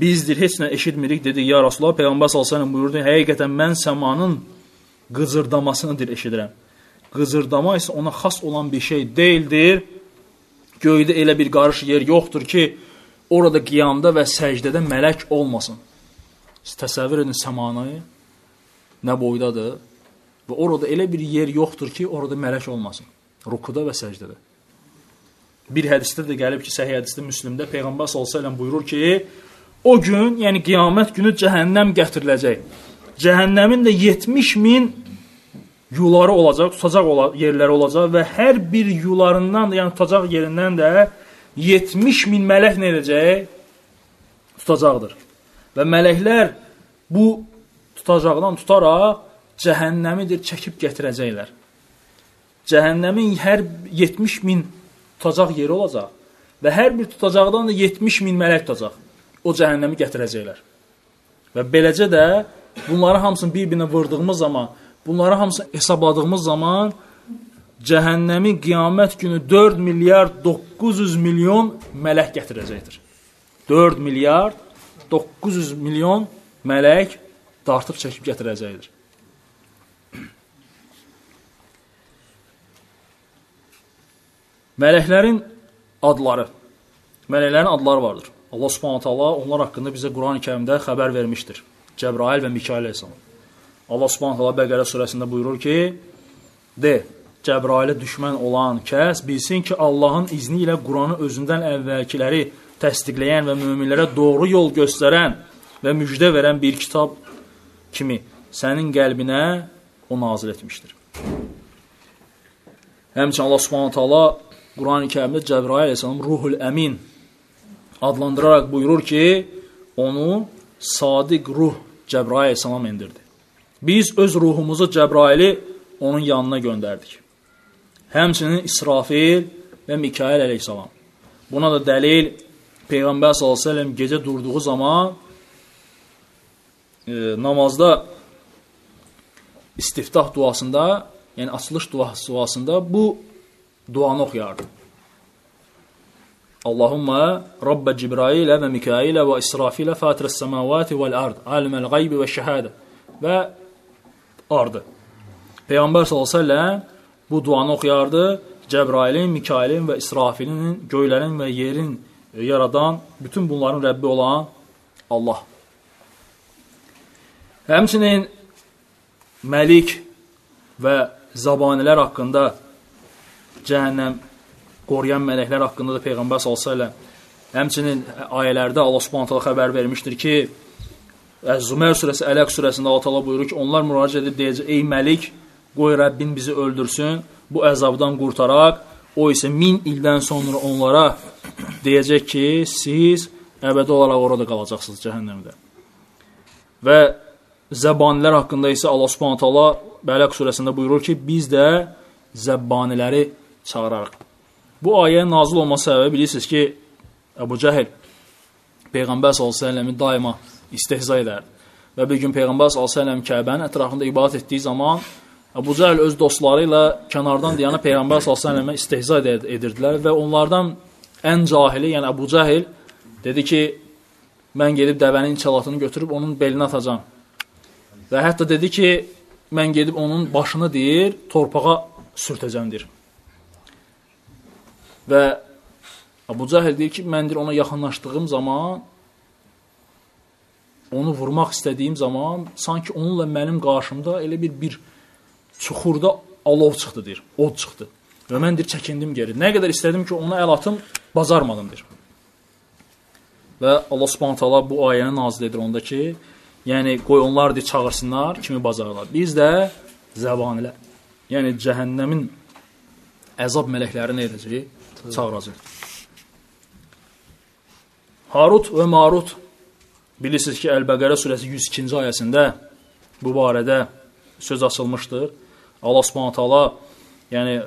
Bizdir, heç nə eşitmirik, dedi, ya Rasulullah, Peyğəmbər s.ə.v buyurdu, həqiqətən mən səmanın qızırdamasını dil eşidirəm. Qızırdama isə ona xas olan bir şey deyildir. Göydə elə bir qarış yer yoxdur ki, orada qiyamda və səcdədə mələk olmasın. Siz təsəvvür edin səmanı nə boydadır və orada elə bir yer yoxdur ki, orada mələk olmasın. Rukuda və səcdədə. Bir hədisdə də gəlib ki, səhih hədisdə Müslimdə Peyğəmbər sallallahu əleyhi buyurur ki, o gün, yəni qiyamət günü cəhənnəm gətiriləcək. Cəhənnəmin də 70 min yuları olacaq, tutacaq ola yerləri olacaq və hər bir yularından da, yəni tutacaq yerindən də 70 min mələk nə edəcək? Tutacaqdır. Və mələklər bu tutacaqdan tutaraq cəhənnəmidir çəkib gətirəcəklər. Cəhənnəmin hər 70 min tutacaq yeri olacaq və hər bir tutacaqdan da 70 min mələk tutacaq. O cəhənnəmi gətirəcəklər. Və beləcə də bunları hamısını bir-birinə vurduğumuz zaman, bunları hamısını hesabladığımız zaman cəhənnəmi qiyamət günü 4 milyard 900 milyon mələk gətirəcəkdir. 4 milyard 900 milyon mələk dartıb çəkib gətirəcəkdir. Mələklərin adları. Mələklərin adları vardır. Allah Subhanahu taala onlar haqqında bizə Qurani-Kərimdə xəbər vermişdir. Cəbrail və Mikail əleyhissalam. Allah Subhanahu taala Bəqərə surəsində buyurur ki: "De, Cəbrailə düşmən olan kəs bilsin ki, Allahın izni ilə Quranı özündən əvvəlkiləri təsdiqləyən və möminlərə doğru yol göstərən və müjdə verən bir kitab kimi sənin qəlbinə o nazil etmişdir. Həmçinin Allah Subhanahu taala Quran-ı Kərimdə Cəbrail əleyhissalam Ruhul Əmin adlandıraraq buyurur ki, onu sadiq ruh Cəbrail əleyhissalam endirdi. Biz öz ruhumuzu Cəbraili onun yanına göndərdik. Həmçinin İsrafil və Mikail əleyhissalam. Buna da dəlil Peyğəmbər s.ə.v gecə durduğu zaman e, namazda istiftah duasında, yəni açılış duasında bu duanı oxuyardı. Allahumma Rabb Cibrailə və Mikailə və İsrafilə fatirəs səmavati vəl ard, aliməl qaybi və şəhadə və ardı. Peyğəmbər s.ə.v bu duanı oxuyardı. Cəbrailin, Mikailin və İsrafilin, göylərin və yerin yaradan, bütün bunların Rəbbi olan Allah. Həmçinin məlik və zabanilər haqqında cəhənnəm qoruyan mələklər haqqında da Peyğəmbər s.ə.v həmçinin ayələrdə Allah subhanətələ xəbər vermişdir ki, Əz-Zümər surəsi, Ələq surəsində Allah təala buyurur ki, onlar müraciət edib deyəcək: "Ey məlik, qoy Rəbbin bizi öldürsün, bu əzabdan qurtaraq." O isə min ildən sonra onlara deyəcək ki, siz əbədi olaraq orada qalacaqsınız cəhənnəmdə. Və zəbanilər haqqında isə Allah Subhanahu taala Bələq surəsində buyurur ki, biz də zəbaniləri çağırarıq. Bu ayə nazil olması səbəbi bilirsiniz ki, Əbu Cəhil Peyğəmbər səlləmi daima istehza edərdi. Və bir gün Peyğəmbər səlləm Kəbənin ətrafında ibadət etdiyi zaman Əbu Cəhil öz dostları ilə kənardan dayanıb Peyğəmbər sallallahu əleyhi və səlləmə istehza edirdilər və onlardan ən cahili, yəni Əbu Cəhil dedi ki, mən gedib dəvənin çalatını götürüb onun belinə atacam. Və hətta dedi ki, mən gedib onun başını deyir, torpağa sürtəcəm deyir. Və Əbu Cəhil deyir ki, mən deyir ona yaxınlaşdığım zaman onu vurmaq istədiyim zaman sanki onunla mənim qarşımda elə bir bir çuxurda alov çıxdı deyir, od çıxdı. Və mən deyir çəkindim geri. Nə qədər istədim ki, ona əl atım, bacarmadım deyir. Və Allah Subhanahu taala bu ayəni nazil edir onda ki, yəni qoy onlar deyir çağırsınlar kimi bacarırlar. Biz də zəbanilər, yəni cəhənnəmin əzab mələklərini edəcəyik, çağıracaq. Harut və Marut bilirsiniz ki, Əl-Bəqərə surəsi 102-ci ayəsində bu barədə söz açılmışdır. Allah Subhanahu taala yəni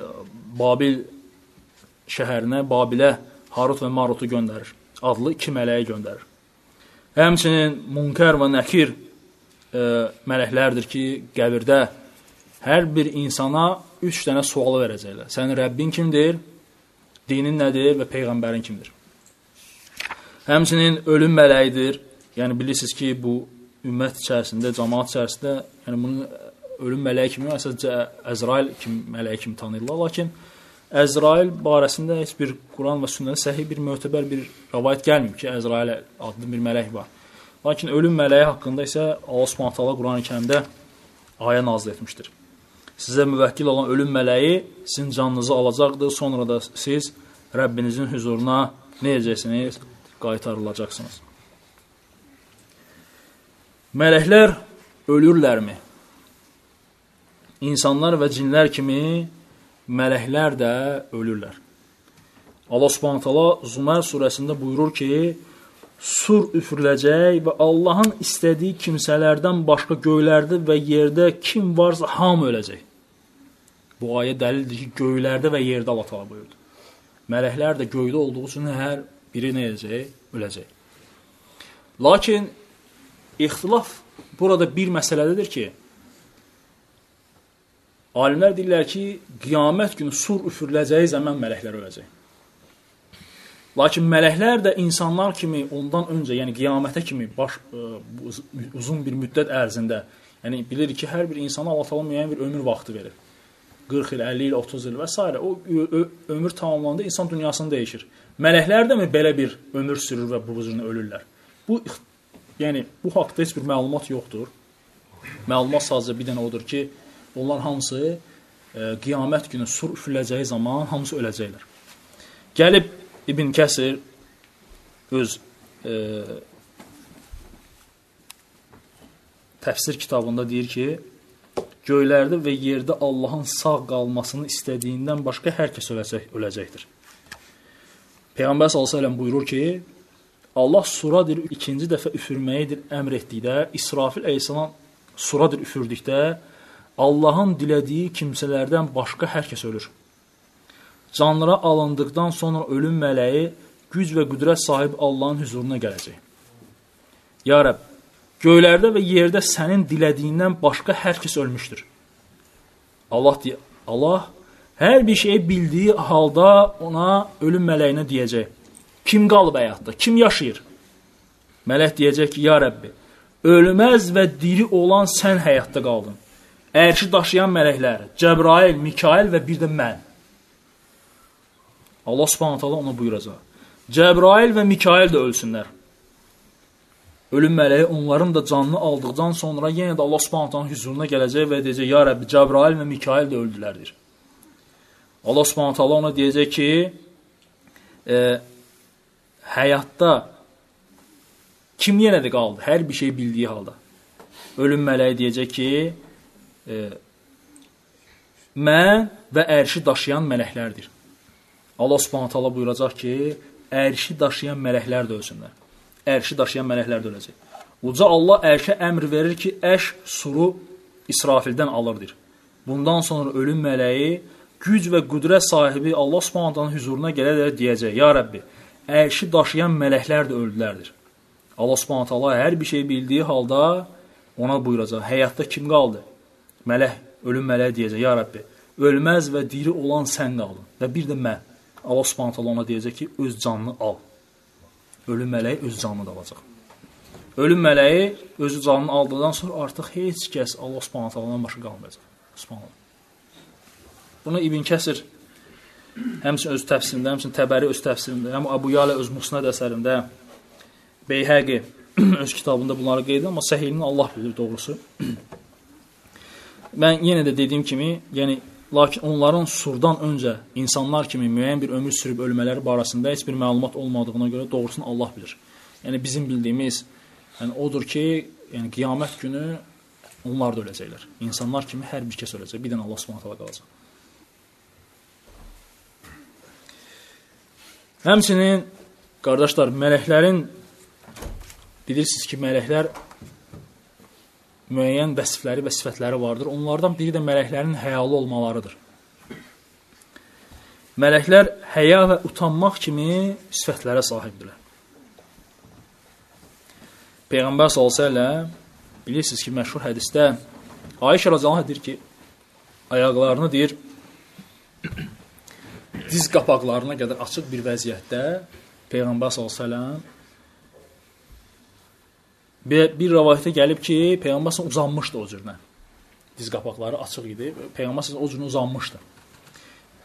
Babil şəhərinə, Babilə Harut və Marutu göndərir. Adlı iki mələyi göndərir. Həmçinin Munkər və Nəkir e, mələklərdir ki, qəbirdə hər bir insana üç dənə sualı verəcəklər. Sənin Rəbbin kimdir? Dinin nədir və Peyğəmbərin kimdir? Həmçinin ölüm mələyidir. Yəni bilirsiniz ki, bu ümmət içərisində, cəmaat içərisində, yəni bunun ölüm mələyi kimi, əsasən Əzrail kimi mələyi kimi tanıyırlar, lakin Əzrail barəsində heç bir Quran və sünnədə səhih bir mötəbər bir rəvayət gəlmir ki, Əzrail adlı bir mələk var. Lakin ölüm mələyi haqqında isə Allah Subhanahu taala Qurani-Kərimdə ayə nazil etmişdir. Sizə müvəkkil olan ölüm mələyi sizin canınızı alacaqdır, sonra da siz Rəbbinizin huzuruna nə edəcəksiniz? Qaytarılacaqsınız. Mələklər ölürlərmi? insanlar və cinlər kimi mələklər də ölürlər. Allah Subhanahu taala Zumər surəsində buyurur ki, sur üfürüləcək və Allahın istədiyi kimsələrdən başqa göylərdə və yerdə kim varsa hamı öləcək. Bu ayə dəlildir ki, göylərdə və yerdə Allah təala buyurdu. Mələklər də göydə olduğu üçün hər biri nə edəcək? Öləcək. Lakin ixtilaf burada bir məsələdədir ki, alimlər deyirlər ki, qiyamət günü sur üfürüləcəyi zaman mələklər öləcək. Lakin mələklər də insanlar kimi ondan öncə, yəni qiyamətə kimi baş ə, uzun bir müddət ərzində, yəni bilir ki, hər bir insana Allah təala müəyyən bir ömür vaxtı verir. 40 il, 50 il, 30 il və s. O ömür tamamlananda insan dünyasını dəyişir. Mələklər də mi belə bir ömür sürür və bu cür ölürlər? Bu yəni bu haqqda heç bir məlumat yoxdur. Məlumat sadəcə bir dənə odur ki, onlar hamısı e, qiyamət günü sur üfüləcəyi zaman hamısı öləcəklər. Gəlib İbn Kəsir öz e, təfsir kitabında deyir ki, Göylərdə və yerdə Allahın sağ qalmasını istədiyindən başqa hər kəs öləcək, öləcəkdir. Peyğəmbər sallallahu əleyhi buyurur ki, Allah suradır ikinci dəfə üfürməyidir əmr etdikdə, İsrafil əleyhissalam suradır üfürdükdə Allahın dilədiyi kimsələrdən başqa hər kəs ölür. Canlıra alındıqdan sonra ölüm mələyi güc və qüdrət sahibi Allahın huzuruna gələcək. Ya Rəbb, Göylərdə və yerdə sənin dilədiyindən başqa hər kəs ölmüşdür. Allah deyə, Allah hər bir şeyi bildiyi halda ona ölüm mələyinə deyəcək. Kim qalıb həyatda? Kim yaşayır? Mələk deyəcək ki, ya Rəbbi, ölməz və diri olan sən həyatda qaldın. Ərşi daşıyan mələklər, Cəbrail, Mikail və bir də mən. Allah Subhanahu taala ona buyuracaq. Cəbrail və Mikail də ölsünlər. Ölüm mələyi onların da canını aldıqdan sonra yenə də Allah Subhanahu huzuruna gələcək və deyəcək: "Ya Rəbbi, Cəbrail və Mikail də öldülərdir." Allah Subhanahu ona deyəcək ki, e, həyatda kim yenə də qaldı? Hər bir şey bildiyi halda. Ölüm mələyi deyəcək ki, e, mən və ərşi daşıyan mələklərdir. Allah Subhanahu buyuracaq ki, ərşi daşıyan mələklər də ölsünlər ərşi daşıyan mələklər də öləcək. Uca Allah ərşə əmr verir ki, əş suru İsrafildən alırdır. Bundan sonra ölüm mələyi güc və qüdrət sahibi Allah Subhanahu huzuruna gələrək deyəcək: "Ya Rəbbi, ərşi daşıyan mələklər də öldülərdir." Allah Subhanahu taala hər bir şey bildiyi halda ona buyuracaq: "Həyatda kim qaldı?" Mələk, ölüm mələyi deyəcək: "Ya Rəbbi, ölməz və diri olan sən qaldın." Və bir də mən. Allah Subhanahu taala ona deyəcək ki, öz canını al ölüm mələyi öz canını da alacaq. Ölüm mələyi özü canını aldıqdan sonra artıq heç kəs Allah Subhanahu taalandan başqa qalmayacaq. Subhanallah. Bunu İbn Kəsir həmçinin öz təfsirində, həmçinin Təbəri öz təfsirində, həm Abu Yala öz Musnad əsərində, Beyhəqi öz kitabında bunları qeyd edir, amma səhihini Allah bilir doğrusu. Mən yenə də dediyim kimi, yəni Lakin onların surdan öncə insanlar kimi müəyyən bir ömür sürüb ölmələri barəsində heç bir məlumat olmadığına görə doğrusunu Allah bilir. Yəni bizim bildiyimiz yəni odur ki, yəni qiyamət günü onlar da öləcəklər. İnsanlar kimi hər bir kəs öləcək. Bir dənə Allah Subhanahu taala qalacaq. Həmçinin qardaşlar, mələklərin bilirsiniz ki, mələklər müəyyən vəsifləri və sifətləri vardır. Onlardan biri də mələklərin həyalı olmalarıdır. Mələklər həya və utanmaq kimi sifətlərə sahibdirlər. Peyğəmbər sallallahu bilirsiniz ki, məşhur hədisdə Ayşə radhiyallahu deyir ki, ayaqlarını deyir diz qapaqlarına qədər açıq bir vəziyyətdə Peyğəmbər sallallahu Bir, bir rivayətə gəlib ki, Peyğəmbər uzanmışdı o cürlə. Diz qapaqları açıq idi. Peyğəmbər o cürlə uzanmışdı.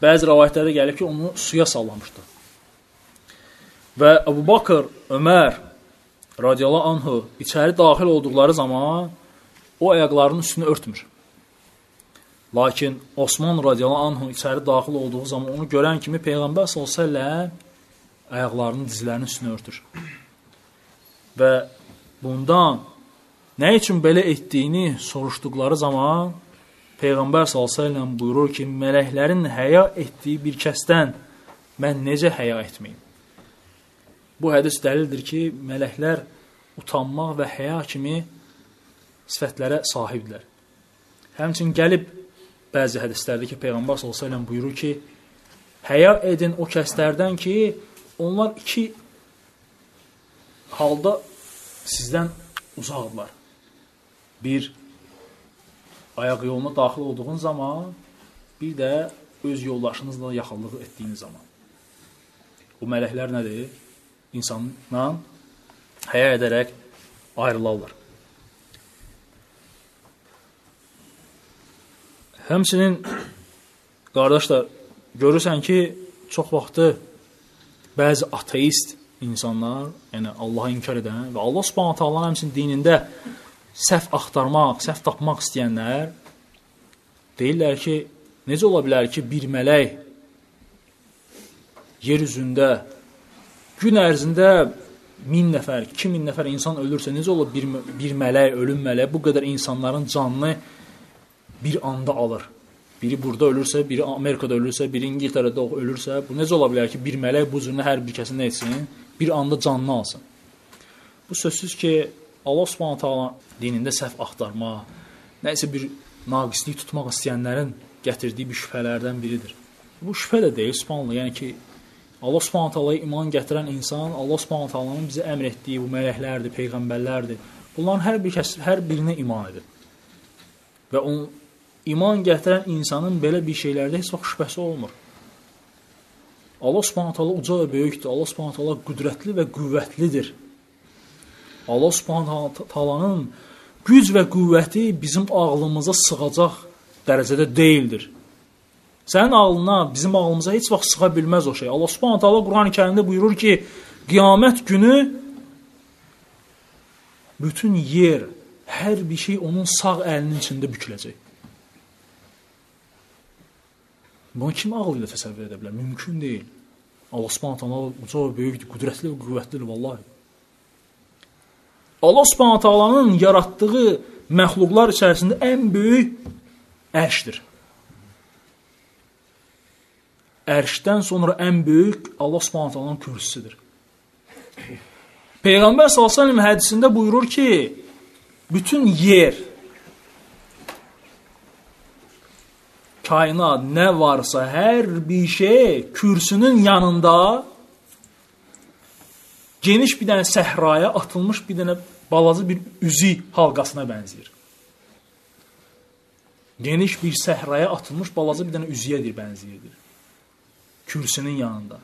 Bəzi rivayətlərdə gəlib ki, onu suya sallamışdı. Və Əbu Bakır, Ömər radiyallahu anhu içəri daxil olduqları zaman o ayaqlarının üstünü örtmür. Lakin Osman radiyallahu anhu içəri daxil olduğu zaman onu görən kimi Peyğəmbər əleyhi ayaqlarının dizlərinin üstünü örtür. Və bundan nə üçün belə etdiyini soruşduqları zaman Peyğəmbər s.ə.v buyurur ki, mələklərin həya etdiyi bir kəsdən mən necə həya etməyim? Bu hədis dəlildir ki, mələklər utanmaq və həya kimi sifətlərə sahibdirlər. Həmçin gəlib bəzi hədislərdə ki, Peyğəmbər sallallahu əleyhi buyurur ki, həya edin o kəslərdən ki, onlar iki halda sizdən uzaqdırlar. Bir ayaq yoluna daxil olduğun zaman, bir də öz yoldaşınızla yaxınlıq etdiyiniz zaman. Bu mələklər nədir? İnsandan həya edərək ayrılarlar. Həmçinin qardaşlar görürsən ki, çox vaxtı bəzi ateist insanlar, yəni Allahı inkar edən və Allah Subhanahu taala həmçinin dinində səhv axtarmaq, səhv tapmaq istəyənlər deyirlər ki, necə ola bilər ki, bir mələk yer üzündə gün ərzində 1000 nəfər, 2000 nəfər insan ölürsə, necə olur bir bir mələk, ölüm mələyi bu qədər insanların canını bir anda alır. Biri burada ölürsə, biri Amerikada ölürsə, biri İngiltərədə ölürsə, bu necə ola bilər ki, bir mələk bu cürünə hər bir kəsin nə etsin? Bir anda canını alsın. Bu sözsüz ki, Allah Subhanahu taala dinində səhv axtarma, nəsə bir naqislik tutmaq istəyənlərin gətirdiyi bir şübhələrdən biridir. Bu şübhə də deyil, subhanallah, yəni ki, Allah Subhanahu taalaya iman gətirən insan Allah Subhanahu taalanın bizə əmr etdiyi bu mələklərdir, peyğəmbərlərdir. Bunların hər bir kəs hər birinə iman edir. Və on iman gətirən insanın belə bir şeylərdə heç vaxt şübhəsi olmur. Allah Subhanahu taala uca və böyükdür. Allah Subhanahu taala qüdrətli və qüvvətlidir. Allah Subhanahu taalanın güc və qüvvəti bizim ağlımıza sığacaq dərəcədə deyildir. Sənin ağlına, bizim ağlımıza heç vaxt sıxa bilməz o şey. Allah Subhanahu taala Qurani-Kərimdə buyurur ki, qiyamət günü bütün yer, hər bir şey onun sağ əlinin içində büküləcək. Bunu kim ağlı ilə təsəvvür edə bilər? Mümkün deyil. Allah Subhanahu taala uca və böyükdür, qüdrətli və qüvvətlidir vallahi. Allah Subhanahu taalanın yaratdığı məxluqlar içərisində ən böyük ərşdir. Ərşdən sonra ən böyük Allah Subhanahu taalanın kürsüsüdür. Peyğəmbər sallallahu əleyhi və səlləm hədisində buyurur ki, bütün yer kainat nə varsa hər bir şey kürsünün yanında geniş bir dənə səhraya atılmış bir dənə balaca bir üzü halqasına bənzəyir. Geniş bir səhraya atılmış balaca bir dənə üzüyədir bənzəyirdir. Kürsünün yanında.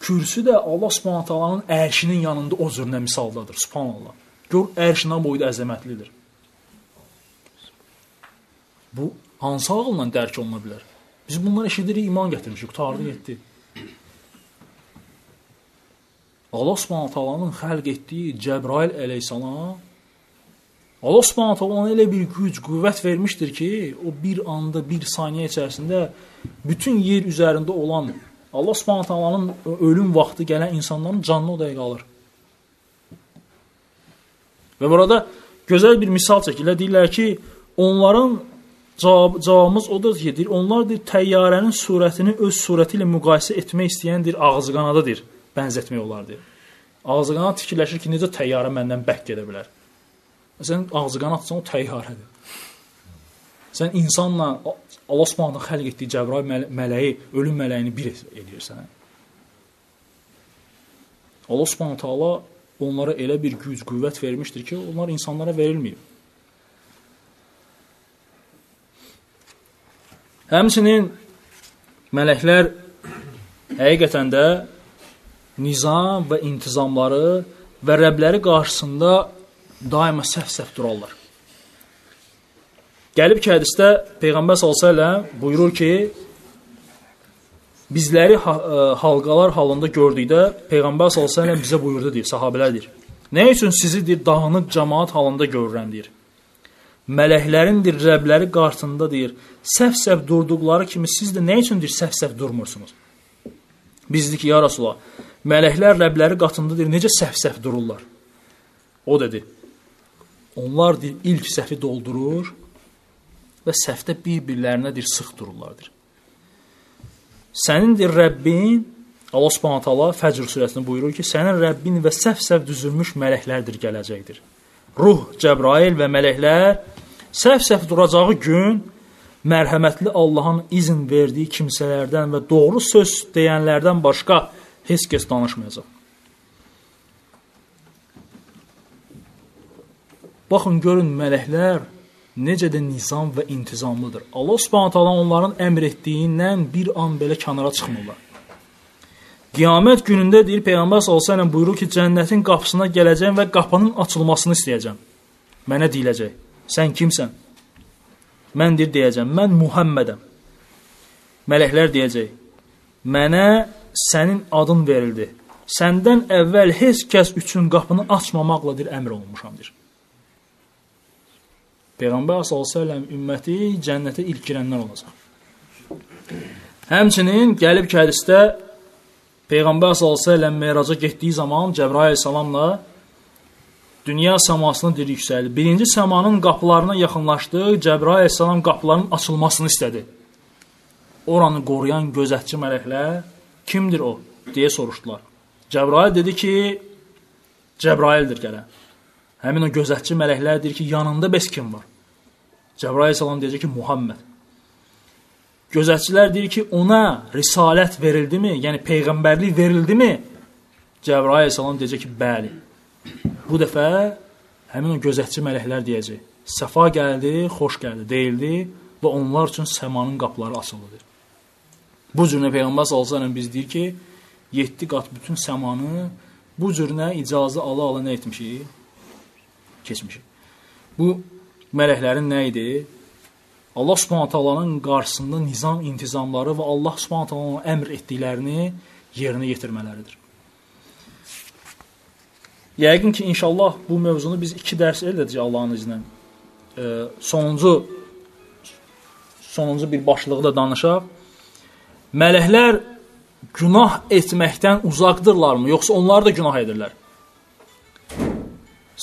Kürsü də Allah Subhanahu taalanın ərşinin yanında o cürünə misaldadır. Subhanallah. Gör ərşindən boyda əzəmətlidir. Bu hansı ağılla dərk oluna bilər? Biz bunları eşidirik, iman gətirmişik, qutardı getdi. Allah Subhanahu taalanın xəlq etdiyi Cəbrail əleyhissalam Allah Subhanahu taala ona elə bir güc, qüvvət vermişdir ki, o bir anda, bir saniyə içərisində bütün yer üzərində olan Allah Subhanahu taalanın ölüm vaxtı gələn insanların canını o dəqiqə alır. Və burada gözəl bir misal çəkilir. Deyirlər ki, onların cavab, cavabımız odur ki, deyir, onlar deyir, təyyarənin surətini öz surəti ilə müqayisə etmək istəyəndir, ağzı qanadadır, bənzətmək olar deyir. Ağzı qanad fikirləşir ki, necə təyyarə məndən bək gedə bilər. Sən ağzı qanadsan, o təyyarədir. Sən insanla Allah Subhanahu xəlq etdiyi Cəbrail məl mələyi, ölüm mələyini bir eləyirsən. Allah Subhanahu taala onlara elə bir güc, qüvvət vermişdir ki, onlar insanlara verilməyib. Həmçinin mələklər həqiqətən də nizam və intizamları və Rəbləri qarşısında daima səhv-səhv durarlar. Gəlib ki, hədisdə Peyğəmbər s.ə.v buyurur ki, bizləri halqalar halında gördükdə Peyğəmbər s.ə.v bizə buyurdu deyir, sahabələr deyir. Nə üçün sizi deyir, dağınıq cəmaat halında görürəm deyir. Mələklərindir Rəbləri qarşısında deyir, səhv-səhv durduqları kimi siz də nə üçündür səhv-səhv durmursunuz? Bizdik ya Rasulullah, mələklər Rəbləri qatında deyir, necə səhv-səhv dururlar? O dedi, onlar deyir, ilk səhvi doldurur və səhvdə bir-birlərinə deyir, sıx dururlardır. Sənindir Rəbbin, Allah Subhanahu taala Fəcr surəsində buyurur ki, sənin Rəbbin və səhv-səhv düzülmüş mələklərdir gələcəkdir. Ruh, Cəbrail və mələklər səhv-səhv duracağı gün mərhəmətli Allahın izin verdiyi kimsələrdən və doğru söz deyənlərdən başqa heç kəs danışmayacaq. Baxın görün mələklər necə də nizam və intizamlıdır. Allah Subhanahu taala onların əmr etdiyindən bir an belə kənara çıxmırlar. Qiyamət günündə deyir Peyğəmbər sallallahu əleyhi buyurur ki, cənnətin qapısına gələcəm və qapının açılmasını istəyəcəm. Mənə deyiləcək: "Sən kimsən?" Mən deyir deyəcəm: "Mən Muhammedəm." Mələklər deyəcək: "Mənə sənin adın verildi. Səndən əvvəl heç kəs üçün qapını açmamaqla dir əmr olunmuşam." deyir. Peyğəmbər sallallahu ümməti cənnətə ilk girənlər olacaq. Həmçinin gəlib hədisdə Peyğəmbər sallallahu Meyraca getdiyi zaman Cəbrail salamla dünya səmasına diri yüksəldi. Birinci səmanın qapılarına yaxınlaşdı. Cəbrail salam qapıların açılmasını istədi. Oranı qoruyan gözətçi mələklər kimdir o deyə soruşdular. Cəbrail dedi ki, Cəbraildir gələn. Həmin o gözətçi mələklər deyir ki, yanında bəs kim var? Cəbrail salam deyəcək ki, Muhammed. Gözətçilər deyir ki, ona risalət verildimi? Yəni peyğəmbərlik verildimi? Cəbrail salam deyəcək ki, bəli. Bu dəfə həmin o gözətçi mələklər deyəcək: "Səfa gəldi, xoş gəldi" deyildi və onlar üçün səmanın qapıları açıldı. Bu cürə Peyğəmbər sallallahu əleyhi biz deyir ki, 7 qat bütün səmanı bu cürünə icazə ala-ala nə etmişik? keçmişik. Bu mələklərin nə idi? Allah Subhanahu taalanın qarşısında nizam, intizamları və Allah Subhanahu taalanın əmr etdiklərini yerinə yetirmələridir. Yəqin ki, inşallah bu mövzunu biz 2 dərs edəcəyik Allahın izni ilə. Sonuncu sonuncu bir başlığı da danışaq. Mələklər günah etməkdən uzaqdırlarmı, yoxsa onlar da günah edirlər?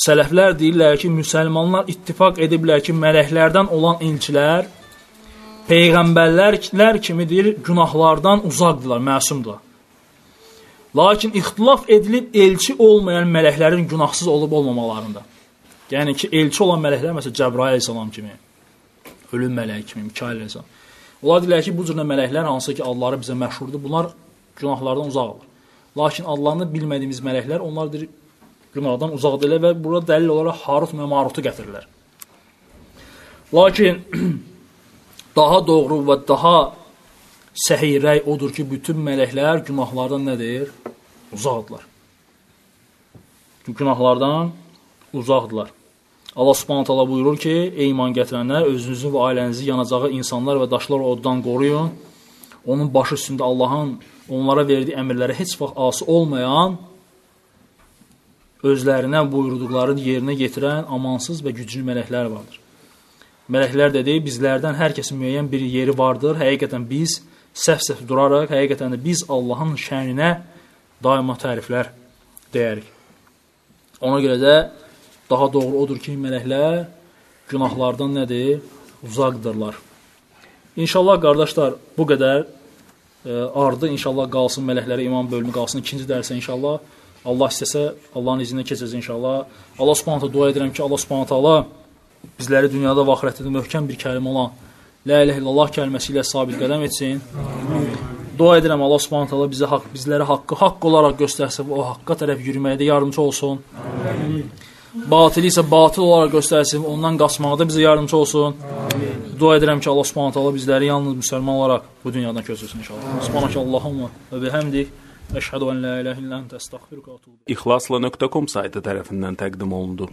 Sələflər deyirlər ki, müsəlmanlar ittifaq ediblər ki, mələklərdən olan elçilər peyğəmbərlər kimidir, günahlardan uzaqdırlar, məsumdurlar. Lakin ixtilaf edilib elçi olmayan mələklərin günahsız olub olmamalarında. Yəni ki, elçi olan mələklər məsələn Cəbrail əleyhissalam kimi, ölüm mələyi kimi, Mikail əleyhissalam. Onlar deyirlər ki, bu cür mələklər hansı ki, adları bizə məşhurdur, bunlar günahlardan uzaqdır. Lakin adlarını bilmədiyimiz mələklər onlar deyir günahdan uzaqdırlar və burada dəlil olaraq Harut və Marutu gətirirlər. Lakin daha doğru və daha səhih rəy odur ki, bütün mələklər günahlardan nədir? Uzaqdırlar. Günahlardan uzaqdırlar. Allah Subhanahu taala buyurur ki: "Ey iman gətirənlər, özünüzü və ailənizi yanacağı insanlar və daşlar oddan qoruyun. Onun başı üstündə Allahın onlara verdiyi əmrlərə heç vaxt asi olmayan özlərinə buyurduqlarını yerinə yetirən amansız və güclü mələklər vardır. Mələklər dedi, bizlərdən hər kəsin müəyyən bir yeri vardır. Həqiqətən biz səhv-səhv durarıq, həqiqətən də biz Allahın şəninə daima təriflər deyərik. Ona görə də daha doğru odur ki, mələklər günahlardan nədir? Uzaqdırlar. İnşallah qardaşlar, bu qədər e, ardı inşallah qalsın mələklərə iman bölümü qalsın. İkinci dərsə inşallah Allah istəsə, Allahın izni ilə keçəcək inşallah. Allah Subhanahu dua edirəm ki, Allah Subhanahu taala bizləri dünyada və axirətdə möhkəm bir kəlmə olan La ilahe illallah kəlməsi ilə sabit qədəm etsin. Amin. Dua edirəm Allah Subhanahu taala bizə haqq, bizlərə haqqı haqq olaraq göstərsə və o haqqa tərəf yürüməkdə yardımcı olsun. Amin. Batili isə batıl olaraq göstərsin, ondan qaçmaqda bizə yardımcı olsun. Amin. Dua edirəm ki, Allah Subhanahu taala bizləri yalnız müsəlman olaraq bu dünyadan köçürsün inşallah. Subhanakallahumma və bihamdik Əşhədu ən la ilahə illə əntə əstəğfiruka və etûbü. İxlasla.com saytı tərəfindən təqdim olundu.